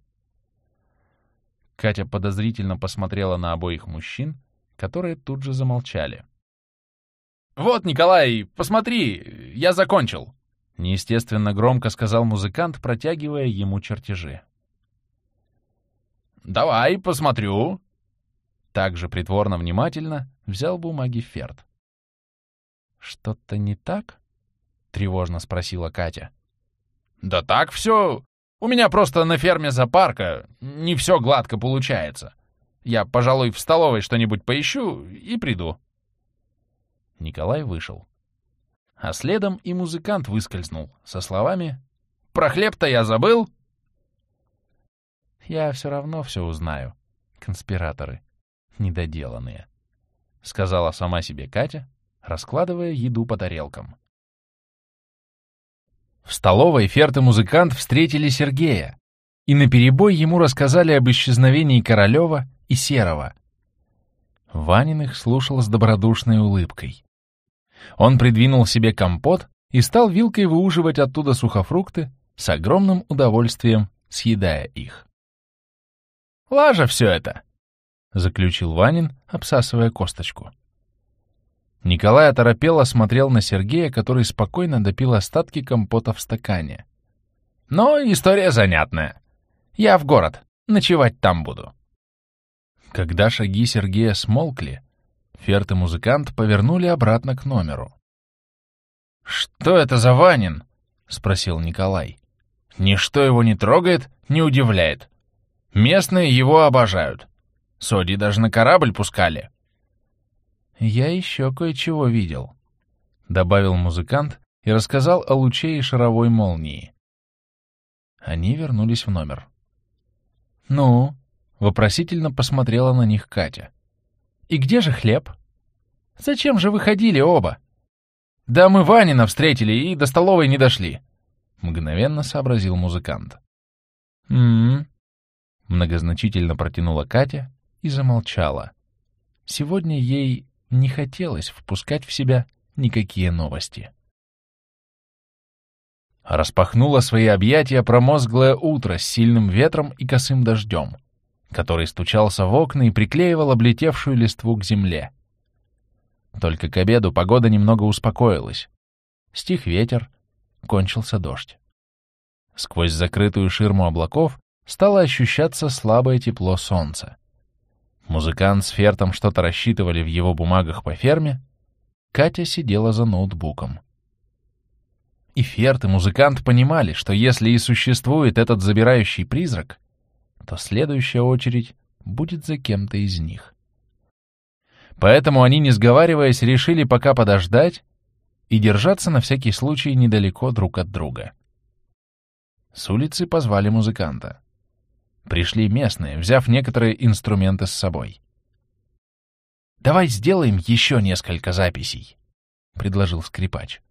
Катя подозрительно посмотрела на обоих мужчин, которые тут же замолчали. «Вот, Николай, посмотри, я закончил!» Неестественно громко сказал музыкант, протягивая ему чертежи. «Давай, посмотрю!» Также притворно внимательно взял бумаги Ферд. «Что-то не так?» — тревожно спросила Катя. «Да так все. У меня просто на ферме зоопарка не все гладко получается. Я, пожалуй, в столовой что-нибудь поищу и приду». Николай вышел. А следом и музыкант выскользнул со словами «Про хлеб-то я забыл!» «Я все равно все узнаю. Конспираторы. Недоделанные», — сказала сама себе Катя, раскладывая еду по тарелкам. В столовой Ферт и музыкант встретили Сергея, и наперебой ему рассказали об исчезновении Королева и Серого. Ванин их слушал с добродушной улыбкой. Он придвинул себе компот и стал вилкой выуживать оттуда сухофрукты, с огромным удовольствием съедая их. «Лажа все это!» — заключил Ванин, обсасывая косточку. Николай оторопело смотрел на Сергея, который спокойно допил остатки компота в стакане. «Но история занятная. Я в город. Ночевать там буду». Когда шаги Сергея смолкли, Ферт и музыкант повернули обратно к номеру. «Что это за Ванин?» — спросил Николай. «Ничто его не трогает, не удивляет. Местные его обожают. Соди даже на корабль пускали». «Я еще кое-чего видел», — добавил музыкант и рассказал о луче и шаровой молнии. Они вернулись в номер. «Ну?» — вопросительно посмотрела на них Катя. «И где же хлеб? Зачем же вы ходили оба?» «Да мы Ванина встретили и до столовой не дошли», — мгновенно сообразил музыкант. «М-м-м», многозначительно протянула Катя и замолчала. Сегодня ей не хотелось впускать в себя никакие новости. Распахнуло свои объятия промозглое утро с сильным ветром и косым дождем, который стучался в окна и приклеивал облетевшую листву к земле. Только к обеду погода немного успокоилась. Стих ветер, кончился дождь. Сквозь закрытую ширму облаков стало ощущаться слабое тепло солнца. Музыкант с Фертом что-то рассчитывали в его бумагах по ферме. Катя сидела за ноутбуком. И Ферт, и музыкант понимали, что если и существует этот забирающий призрак, то следующая очередь будет за кем-то из них. Поэтому они, не сговариваясь, решили пока подождать и держаться на всякий случай недалеко друг от друга. С улицы позвали музыканта. Пришли местные, взяв некоторые инструменты с собой. «Давай сделаем еще несколько записей», — предложил скрипач.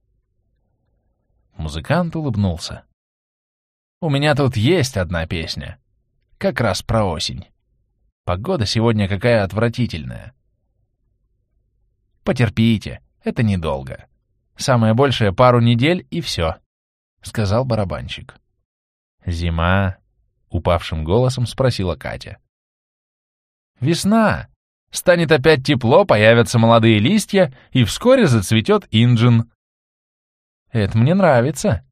Музыкант улыбнулся. «У меня тут есть одна песня. Как раз про осень. Погода сегодня какая отвратительная. Потерпите, это недолго. Самое большее пару недель и все», — сказал барабанщик. «Зима, — упавшим голосом спросила Катя. «Весна! Станет опять тепло, появятся молодые листья, и вскоре зацветет инжин». «Это мне нравится.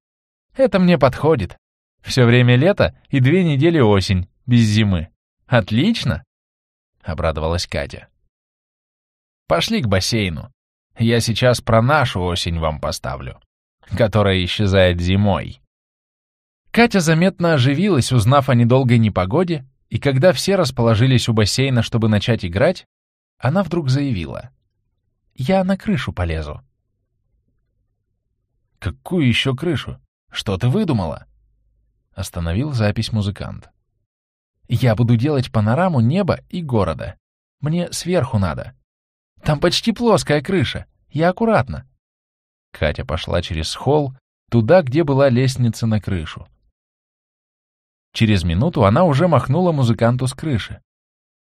Это мне подходит. Все время лето и две недели осень, без зимы. Отлично!» — обрадовалась Катя. «Пошли к бассейну. Я сейчас про нашу осень вам поставлю, которая исчезает зимой». Катя заметно оживилась, узнав о недолгой непогоде, и когда все расположились у бассейна, чтобы начать играть, она вдруг заявила. «Я на крышу полезу». «Какую еще крышу? Что ты выдумала?» Остановил запись музыкант. «Я буду делать панораму неба и города. Мне сверху надо. Там почти плоская крыша. Я аккуратно». Катя пошла через холл, туда, где была лестница на крышу. Через минуту она уже махнула музыканту с крыши.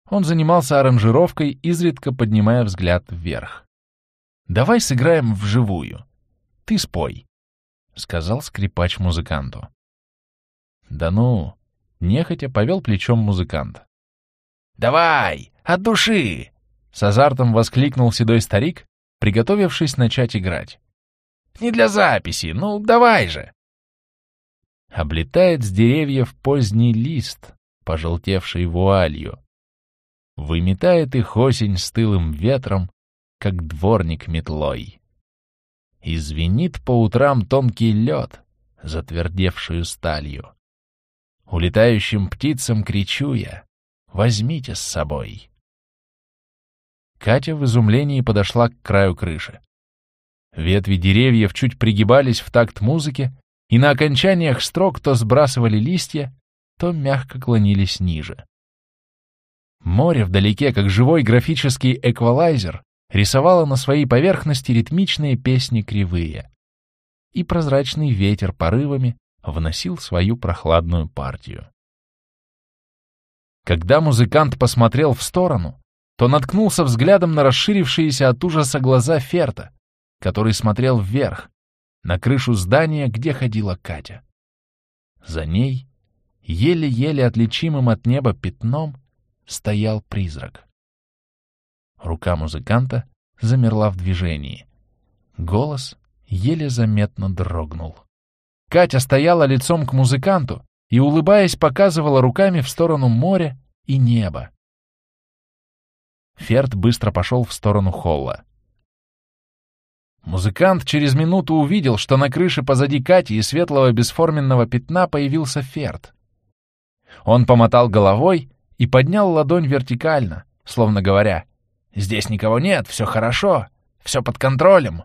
Он занимался аранжировкой, изредка поднимая взгляд вверх. давай сыграем вживую. Ты спой, — сказал скрипач музыканту. Да ну, нехотя повел плечом музыкант. «Давай, от души!» — с азартом воскликнул седой старик, приготовившись начать играть. «Не для записи, ну давай же!» Облетает с деревьев поздний лист, пожелтевший вуалью. Выметает их осень стылым ветром, как дворник метлой. И звенит по утрам тонкий лед, затвердевшую сталью. Улетающим птицам кричу я, возьмите с собой. Катя в изумлении подошла к краю крыши. Ветви деревьев чуть пригибались в такт музыки, и на окончаниях строк то сбрасывали листья, то мягко клонились ниже. Море вдалеке, как живой графический эквалайзер, рисовало на своей поверхности ритмичные песни кривые. И прозрачный ветер порывами вносил свою прохладную партию. Когда музыкант посмотрел в сторону, то наткнулся взглядом на расширившиеся от ужаса глаза Ферта, который смотрел вверх, на крышу здания, где ходила Катя. За ней, еле-еле отличимым от неба пятном, стоял призрак. Рука музыканта замерла в движении. Голос еле заметно дрогнул. Катя стояла лицом к музыканту и, улыбаясь, показывала руками в сторону моря и неба. Ферд быстро пошел в сторону холла. Музыкант через минуту увидел, что на крыше позади Кати и светлого бесформенного пятна появился Ферд. Он помотал головой и поднял ладонь вертикально, словно говоря, «Здесь никого нет, все хорошо, все под контролем»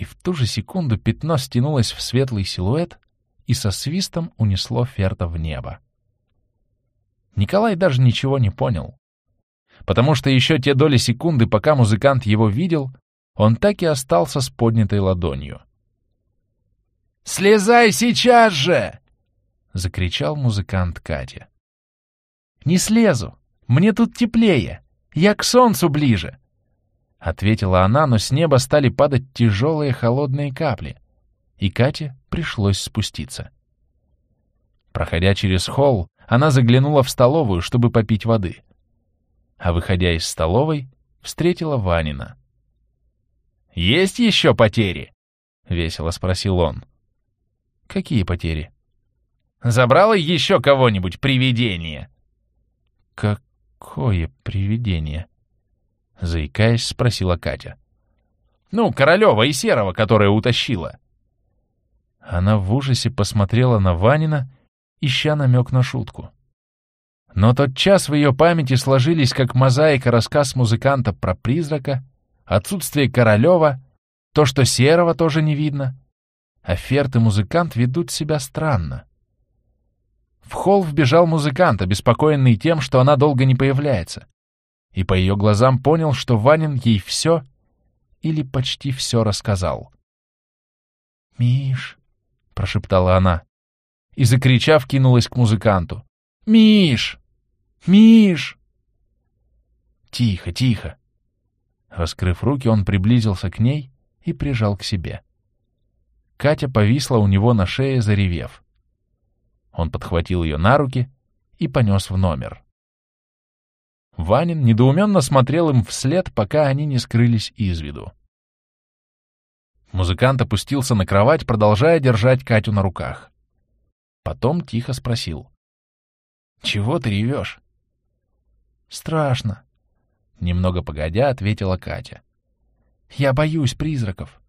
и в ту же секунду пятно стянулось в светлый силуэт и со свистом унесло Ферта в небо. Николай даже ничего не понял, потому что еще те доли секунды, пока музыкант его видел, он так и остался с поднятой ладонью. «Слезай сейчас же!» — закричал музыкант Катя. «Не слезу! Мне тут теплее! Я к солнцу ближе!» — ответила она, но с неба стали падать тяжелые холодные капли, и Кате пришлось спуститься. Проходя через холл, она заглянула в столовую, чтобы попить воды. А выходя из столовой, встретила Ванина. «Есть еще потери?» — весело спросил он. «Какие потери?» «Забрала еще кого-нибудь привидение?» «Какое привидение?» — заикаясь, спросила Катя. «Ну, Королева и Серого, которая утащила». Она в ужасе посмотрела на Ванина, ища намек на шутку. Но тот час в ее памяти сложились как мозаика рассказ музыканта про призрака, отсутствие Королева, то, что Серого тоже не видно. А Ферт и музыкант ведут себя странно. В холл вбежал музыкант, обеспокоенный тем, что она долго не появляется и по ее глазам понял, что Ванин ей все или почти все рассказал. «Миш!» — прошептала она и, закричав, кинулась к музыканту. «Миш! Миш!» «Тихо, тихо!» Раскрыв руки, он приблизился к ней и прижал к себе. Катя повисла у него на шее, заревев. Он подхватил ее на руки и понес в номер. Ванин недоуменно смотрел им вслед, пока они не скрылись из виду. Музыкант опустился на кровать, продолжая держать Катю на руках. Потом тихо спросил. «Чего ты ревешь?» «Страшно», — немного погодя ответила Катя. «Я боюсь призраков.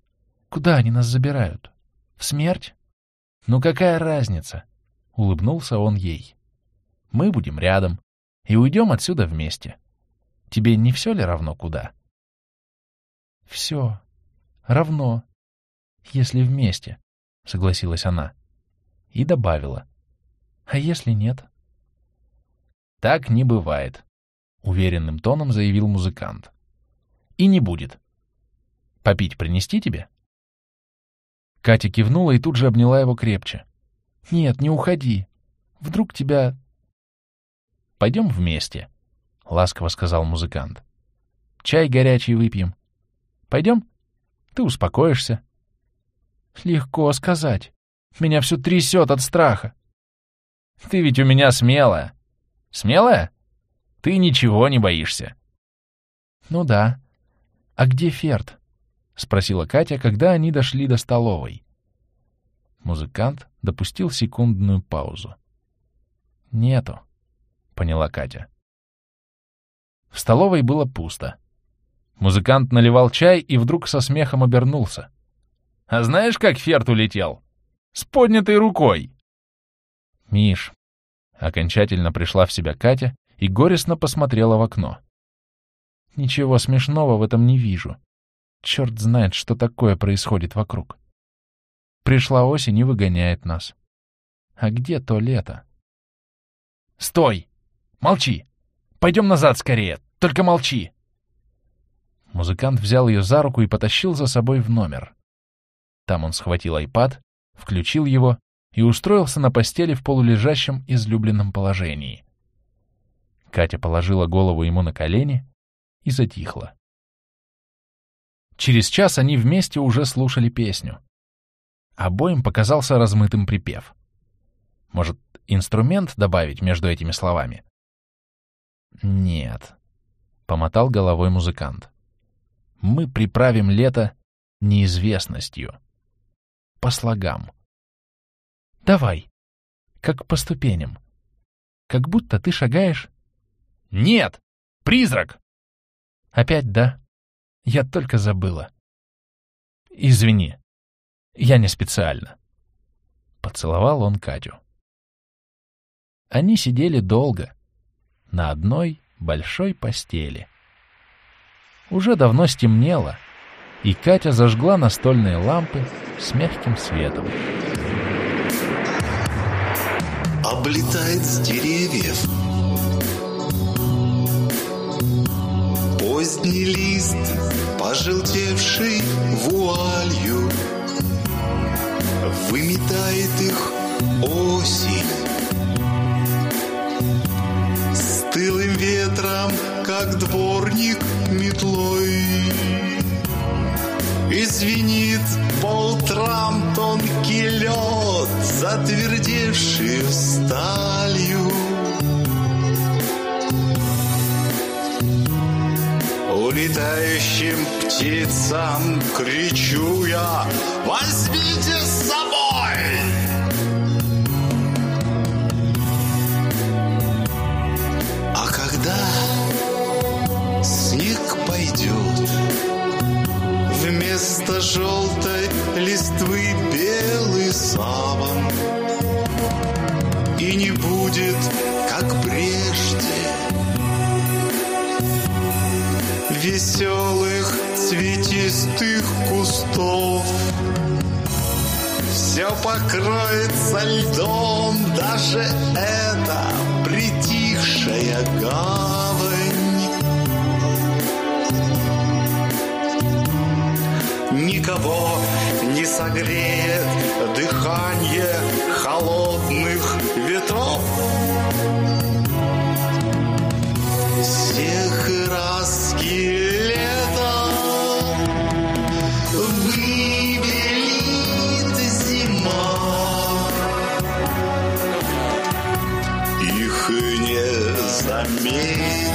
Куда они нас забирают? В смерть?» «Ну какая разница?» — улыбнулся он ей. «Мы будем рядом и уйдем отсюда вместе. Тебе не все ли равно куда? — Все. Равно. Если вместе, — согласилась она. И добавила. — А если нет? — Так не бывает, — уверенным тоном заявил музыкант. — И не будет. Попить принести тебе? Катя кивнула и тут же обняла его крепче. — Нет, не уходи. Вдруг тебя «Пойдем вместе», — ласково сказал музыкант. «Чай горячий выпьем». Пойдем? Ты успокоишься. Легко сказать. Меня все трясет от страха. Ты ведь у меня смелая. Смелая? Ты ничего не боишься. Ну да. А где Ферд? Спросила Катя, когда они дошли до столовой. Музыкант допустил секундную паузу. «Нету», — поняла Катя. В столовой было пусто. Музыкант наливал чай и вдруг со смехом обернулся. «А знаешь, как Ферт улетел? С поднятой рукой!» «Миш!» Окончательно пришла в себя Катя и горестно посмотрела в окно. «Ничего смешного в этом не вижу. Черт знает, что такое происходит вокруг. Пришла осень и выгоняет нас. А где то лето?» «Стой! Молчи! Пойдем назад скорее! Только молчи!» Музыкант взял ее за руку и потащил за собой в номер. Там он схватил айпад, включил его и устроился на постели в полулежащем излюбленном положении. Катя положила голову ему на колени и затихла. Через час они вместе уже слушали песню. Обоим показался размытым припев. Может, инструмент добавить между этими словами? Нет, — помотал головой музыкант. Мы приправим лето неизвестностью. По слогам. Давай. Как по ступеням. Как будто ты шагаешь... Нет! Призрак! Опять да? Я только забыла. Извини. Я не специально. Поцеловал он Катю. Они сидели долго, на одной большой постели. Уже давно стемнело, и Катя зажгла настольные лампы с мягким светом. Облетает с деревьев Поздний лист, пожелтевший вуалью. Выметает их осень. Стылым ветром, как дворник метлой. Извинит по утрам тонкий лед, затвердевший сталью. Птицам кричу я, возьмите с собой! А когда снег пойдет, Вместо желтой листвы белый саван И не будет, как прежде Веселых цветистых кустов Все покроется льдом Даже эта притихшая гавань никого не согреет дыхание холодных ветров. Все не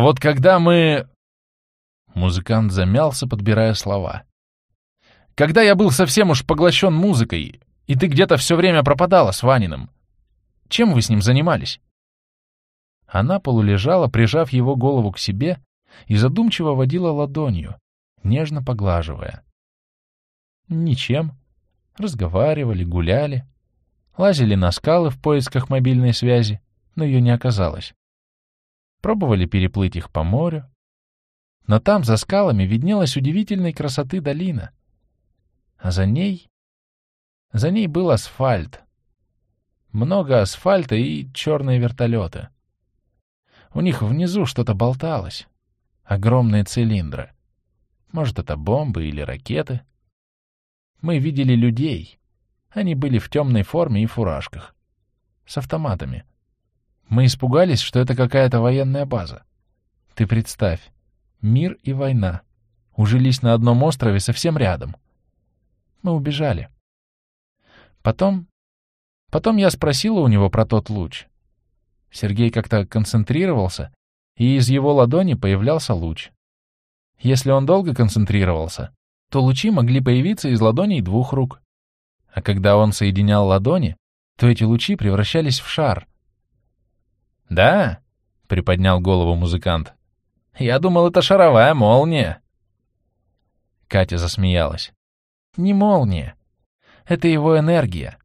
а вот когда мы... Музыкант замялся, подбирая слова. «Когда я был совсем уж поглощен музыкой, и ты где-то все время пропадала с Ваниным, чем вы с ним занимались?» Она полулежала, прижав его голову к себе, и задумчиво водила ладонью, нежно поглаживая. Ничем. Разговаривали, гуляли, лазили на скалы в поисках мобильной связи, но ее не оказалось. Пробовали переплыть их по морю. Но там, за скалами, виднелась удивительной красоты долина. А за ней... За ней был асфальт. Много асфальта и черные вертолеты. У них внизу что-то болталось. Огромные цилиндры. Может, это бомбы или ракеты. Мы видели людей. Они были в темной форме и фуражках. С автоматами. Мы испугались, что это какая-то военная база. Ты представь. Мир и война. Ужились на одном острове совсем рядом. Мы убежали. Потом... Потом я спросила у него про тот луч. Сергей как-то концентрировался, и из его ладони появлялся луч. Если он долго концентрировался, то лучи могли появиться из ладоней двух рук. А когда он соединял ладони, то эти лучи превращались в шар. «Да?» — приподнял голову музыкант. «Я думал, это шаровая молния». Катя засмеялась. «Не молния. Это его энергия.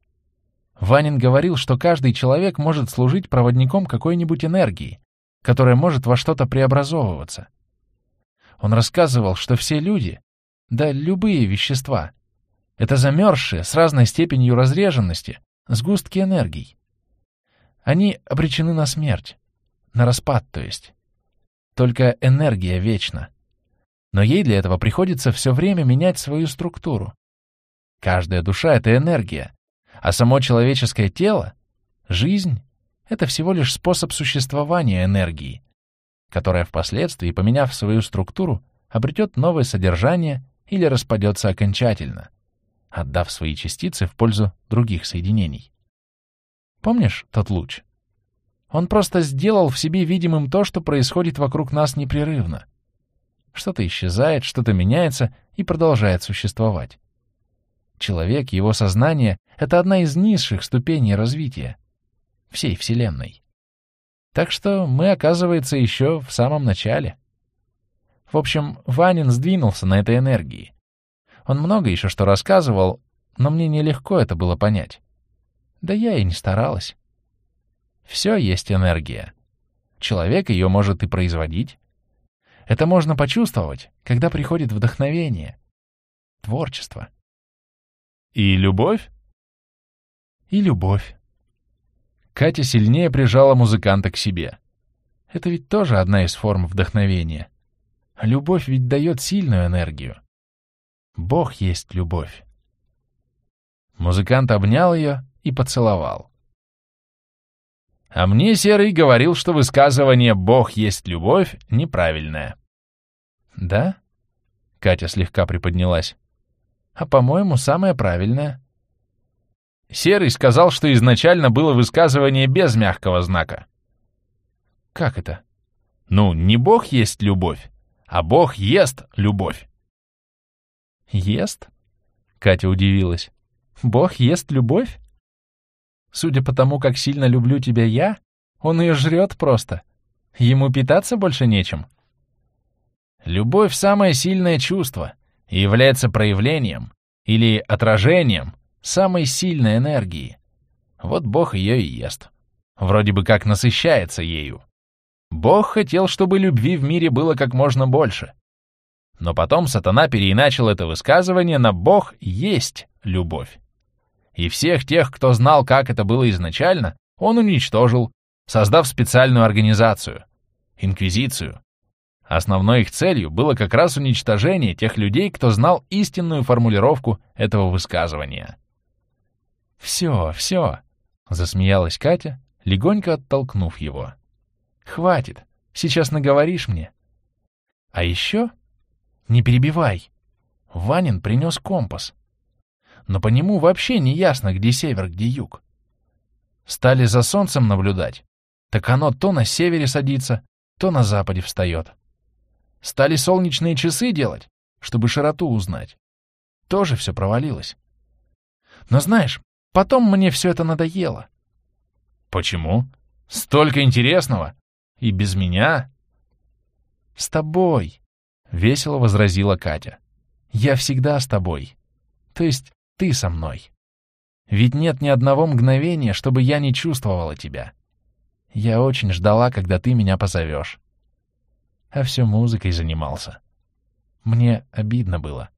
Ванин говорил, что каждый человек может служить проводником какой-нибудь энергии, которая может во что-то преобразовываться. Он рассказывал, что все люди, да любые вещества, это замерзшие с разной степенью разреженности сгустки энергий. Они обречены на смерть, на распад, то есть. Только энергия вечна. Но ей для этого приходится все время менять свою структуру. Каждая душа — это энергия, а само человеческое тело, жизнь — это всего лишь способ существования энергии, которая впоследствии, поменяв свою структуру, обретет новое содержание или распадется окончательно, отдав свои частицы в пользу других соединений. Помнишь тот луч? Он просто сделал в себе видимым то, что происходит вокруг нас непрерывно. Что-то исчезает, что-то меняется и продолжает существовать. Человек, его сознание — это одна из низших ступеней развития всей Вселенной. Так что мы, оказывается, еще в самом начале. В общем, Ванин сдвинулся на этой энергии. Он много еще что рассказывал, но мне нелегко это было понять. Да я и не старалась. Все есть энергия. Человек ее может и производить. Это можно почувствовать, когда приходит вдохновение, творчество. И любовь? И любовь. Катя сильнее прижала музыканта к себе. Это ведь тоже одна из форм вдохновения. Любовь ведь дает сильную энергию. Бог есть любовь. Музыкант обнял ее и поцеловал. А мне Серый говорил, что высказывание «Бог есть любовь» неправильное. Да? Катя слегка приподнялась а, по-моему, самое правильное. Серый сказал, что изначально было высказывание без мягкого знака. Как это? Ну, не Бог есть любовь, а Бог ест любовь. Ест? Катя удивилась. Бог ест любовь? Судя по тому, как сильно люблю тебя я, он ее жрет просто. Ему питаться больше нечем. Любовь — самое сильное чувство — и является проявлением или отражением самой сильной энергии. Вот Бог ее и ест. Вроде бы как насыщается ею. Бог хотел, чтобы любви в мире было как можно больше. Но потом сатана переиначил это высказывание на «Бог есть любовь». И всех тех, кто знал, как это было изначально, он уничтожил, создав специальную организацию — Инквизицию, Основной их целью было как раз уничтожение тех людей, кто знал истинную формулировку этого высказывания. «Все, все», — засмеялась Катя, легонько оттолкнув его. «Хватит, сейчас наговоришь мне». «А еще...» «Не перебивай. Ванин принес компас. Но по нему вообще не ясно, где север, где юг. Стали за солнцем наблюдать, так оно то на севере садится, то на западе встает. Стали солнечные часы делать, чтобы широту узнать. Тоже все провалилось. Но знаешь, потом мне все это надоело. Почему? Столько интересного. И без меня? С тобой, — весело возразила Катя. Я всегда с тобой. То есть ты со мной. Ведь нет ни одного мгновения, чтобы я не чувствовала тебя. Я очень ждала, когда ты меня позовешь. А все музыкой занимался. Мне обидно было.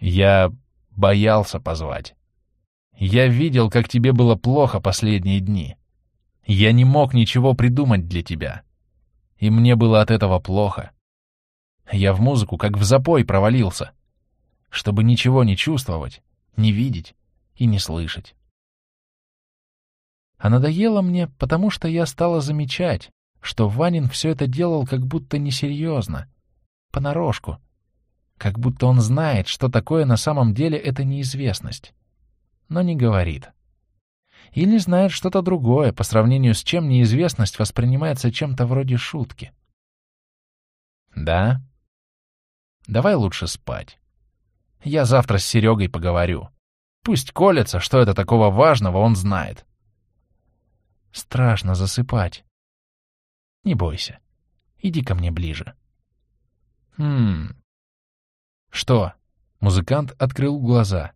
Я боялся позвать. Я видел, как тебе было плохо последние дни. Я не мог ничего придумать для тебя. И мне было от этого плохо. Я в музыку как в запой провалился, чтобы ничего не чувствовать, не видеть и не слышать. А надоело мне, потому что я стала замечать, что Ванин все это делал как будто несерьезно, понарошку, как будто он знает, что такое на самом деле эта неизвестность, но не говорит. Или знает что-то другое, по сравнению с чем неизвестность воспринимается чем-то вроде шутки. Да? Давай лучше спать. Я завтра с Серегой поговорю. Пусть колется, что это такого важного он знает. Страшно засыпать. Не бойся. Иди ко мне ближе. Хм. Что? Музыкант открыл глаза.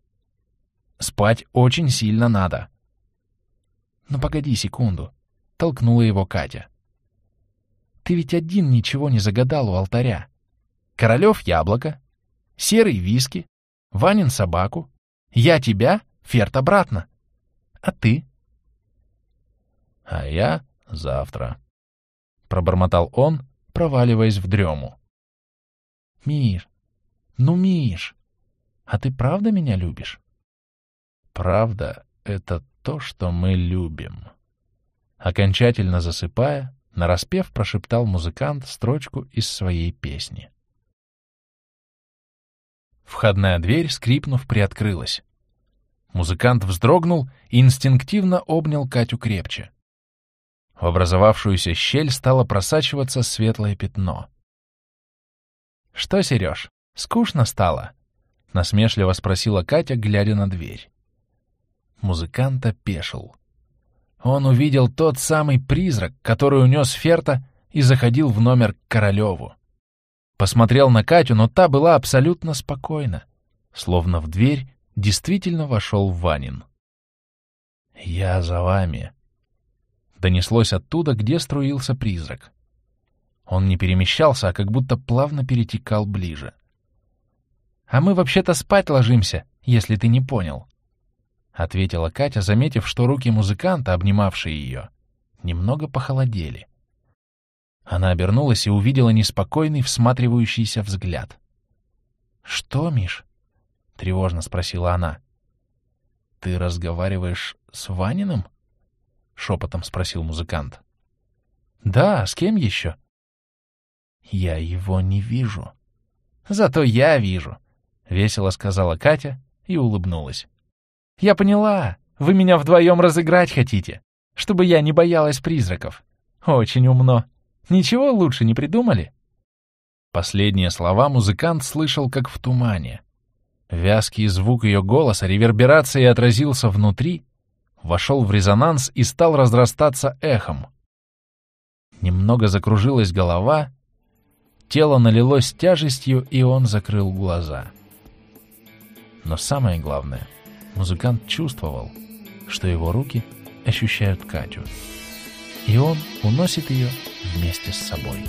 Спать очень сильно надо. Ну погоди секунду. Толкнула его Катя. Ты ведь один ничего не загадал у алтаря. Королев — яблоко, Серый — виски, Ванин — собаку, я тебя, Ферт обратно. А ты? А я завтра. Пробормотал он, проваливаясь в дрему. Миш, ну, Миш, а ты правда меня любишь? Правда — это то, что мы любим. Окончательно засыпая, нараспев прошептал музыкант строчку из своей песни. Входная дверь, скрипнув, приоткрылась. Музыкант вздрогнул и инстинктивно обнял Катю крепче. В образовавшуюся щель стало просачиваться светлое пятно. «Что, Сереж, скучно стало?» — насмешливо спросила Катя, глядя на дверь. Музыкант опешил. Он увидел тот самый призрак, который унес Ферта и заходил в номер к Королеву. Посмотрел на Катю, но та была абсолютно спокойна, словно в дверь действительно вошел Ванин. «Я за вами», — донеслось оттуда, где струился призрак. Он не перемещался, а как будто плавно перетекал ближе. «А мы вообще-то спать ложимся, если ты не понял», — ответила Катя, заметив, что руки музыканта, обнимавшие ее, немного похолодели. Она обернулась и увидела неспокойный, всматривающийся взгляд. «Что, Миш?» — тревожно спросила она. «Ты разговариваешь с Ваниным?» — шепотом спросил музыкант. «Да, с кем еще?» «Я его не вижу». «Зато я вижу», — весело сказала Катя и улыбнулась. «Я поняла, вы меня вдвоем разыграть хотите, чтобы я не боялась призраков. Очень умно». Ничего лучше не придумали?» Последние слова музыкант слышал как в тумане. Вязкий звук ее голоса реверберацией отразился внутри, вошел в резонанс и стал разрастаться эхом. Немного закружилась голова, тело налилось тяжестью, и он закрыл глаза. Но самое главное, музыкант чувствовал, что его руки ощущают Катю и он уносит ее вместе с собой.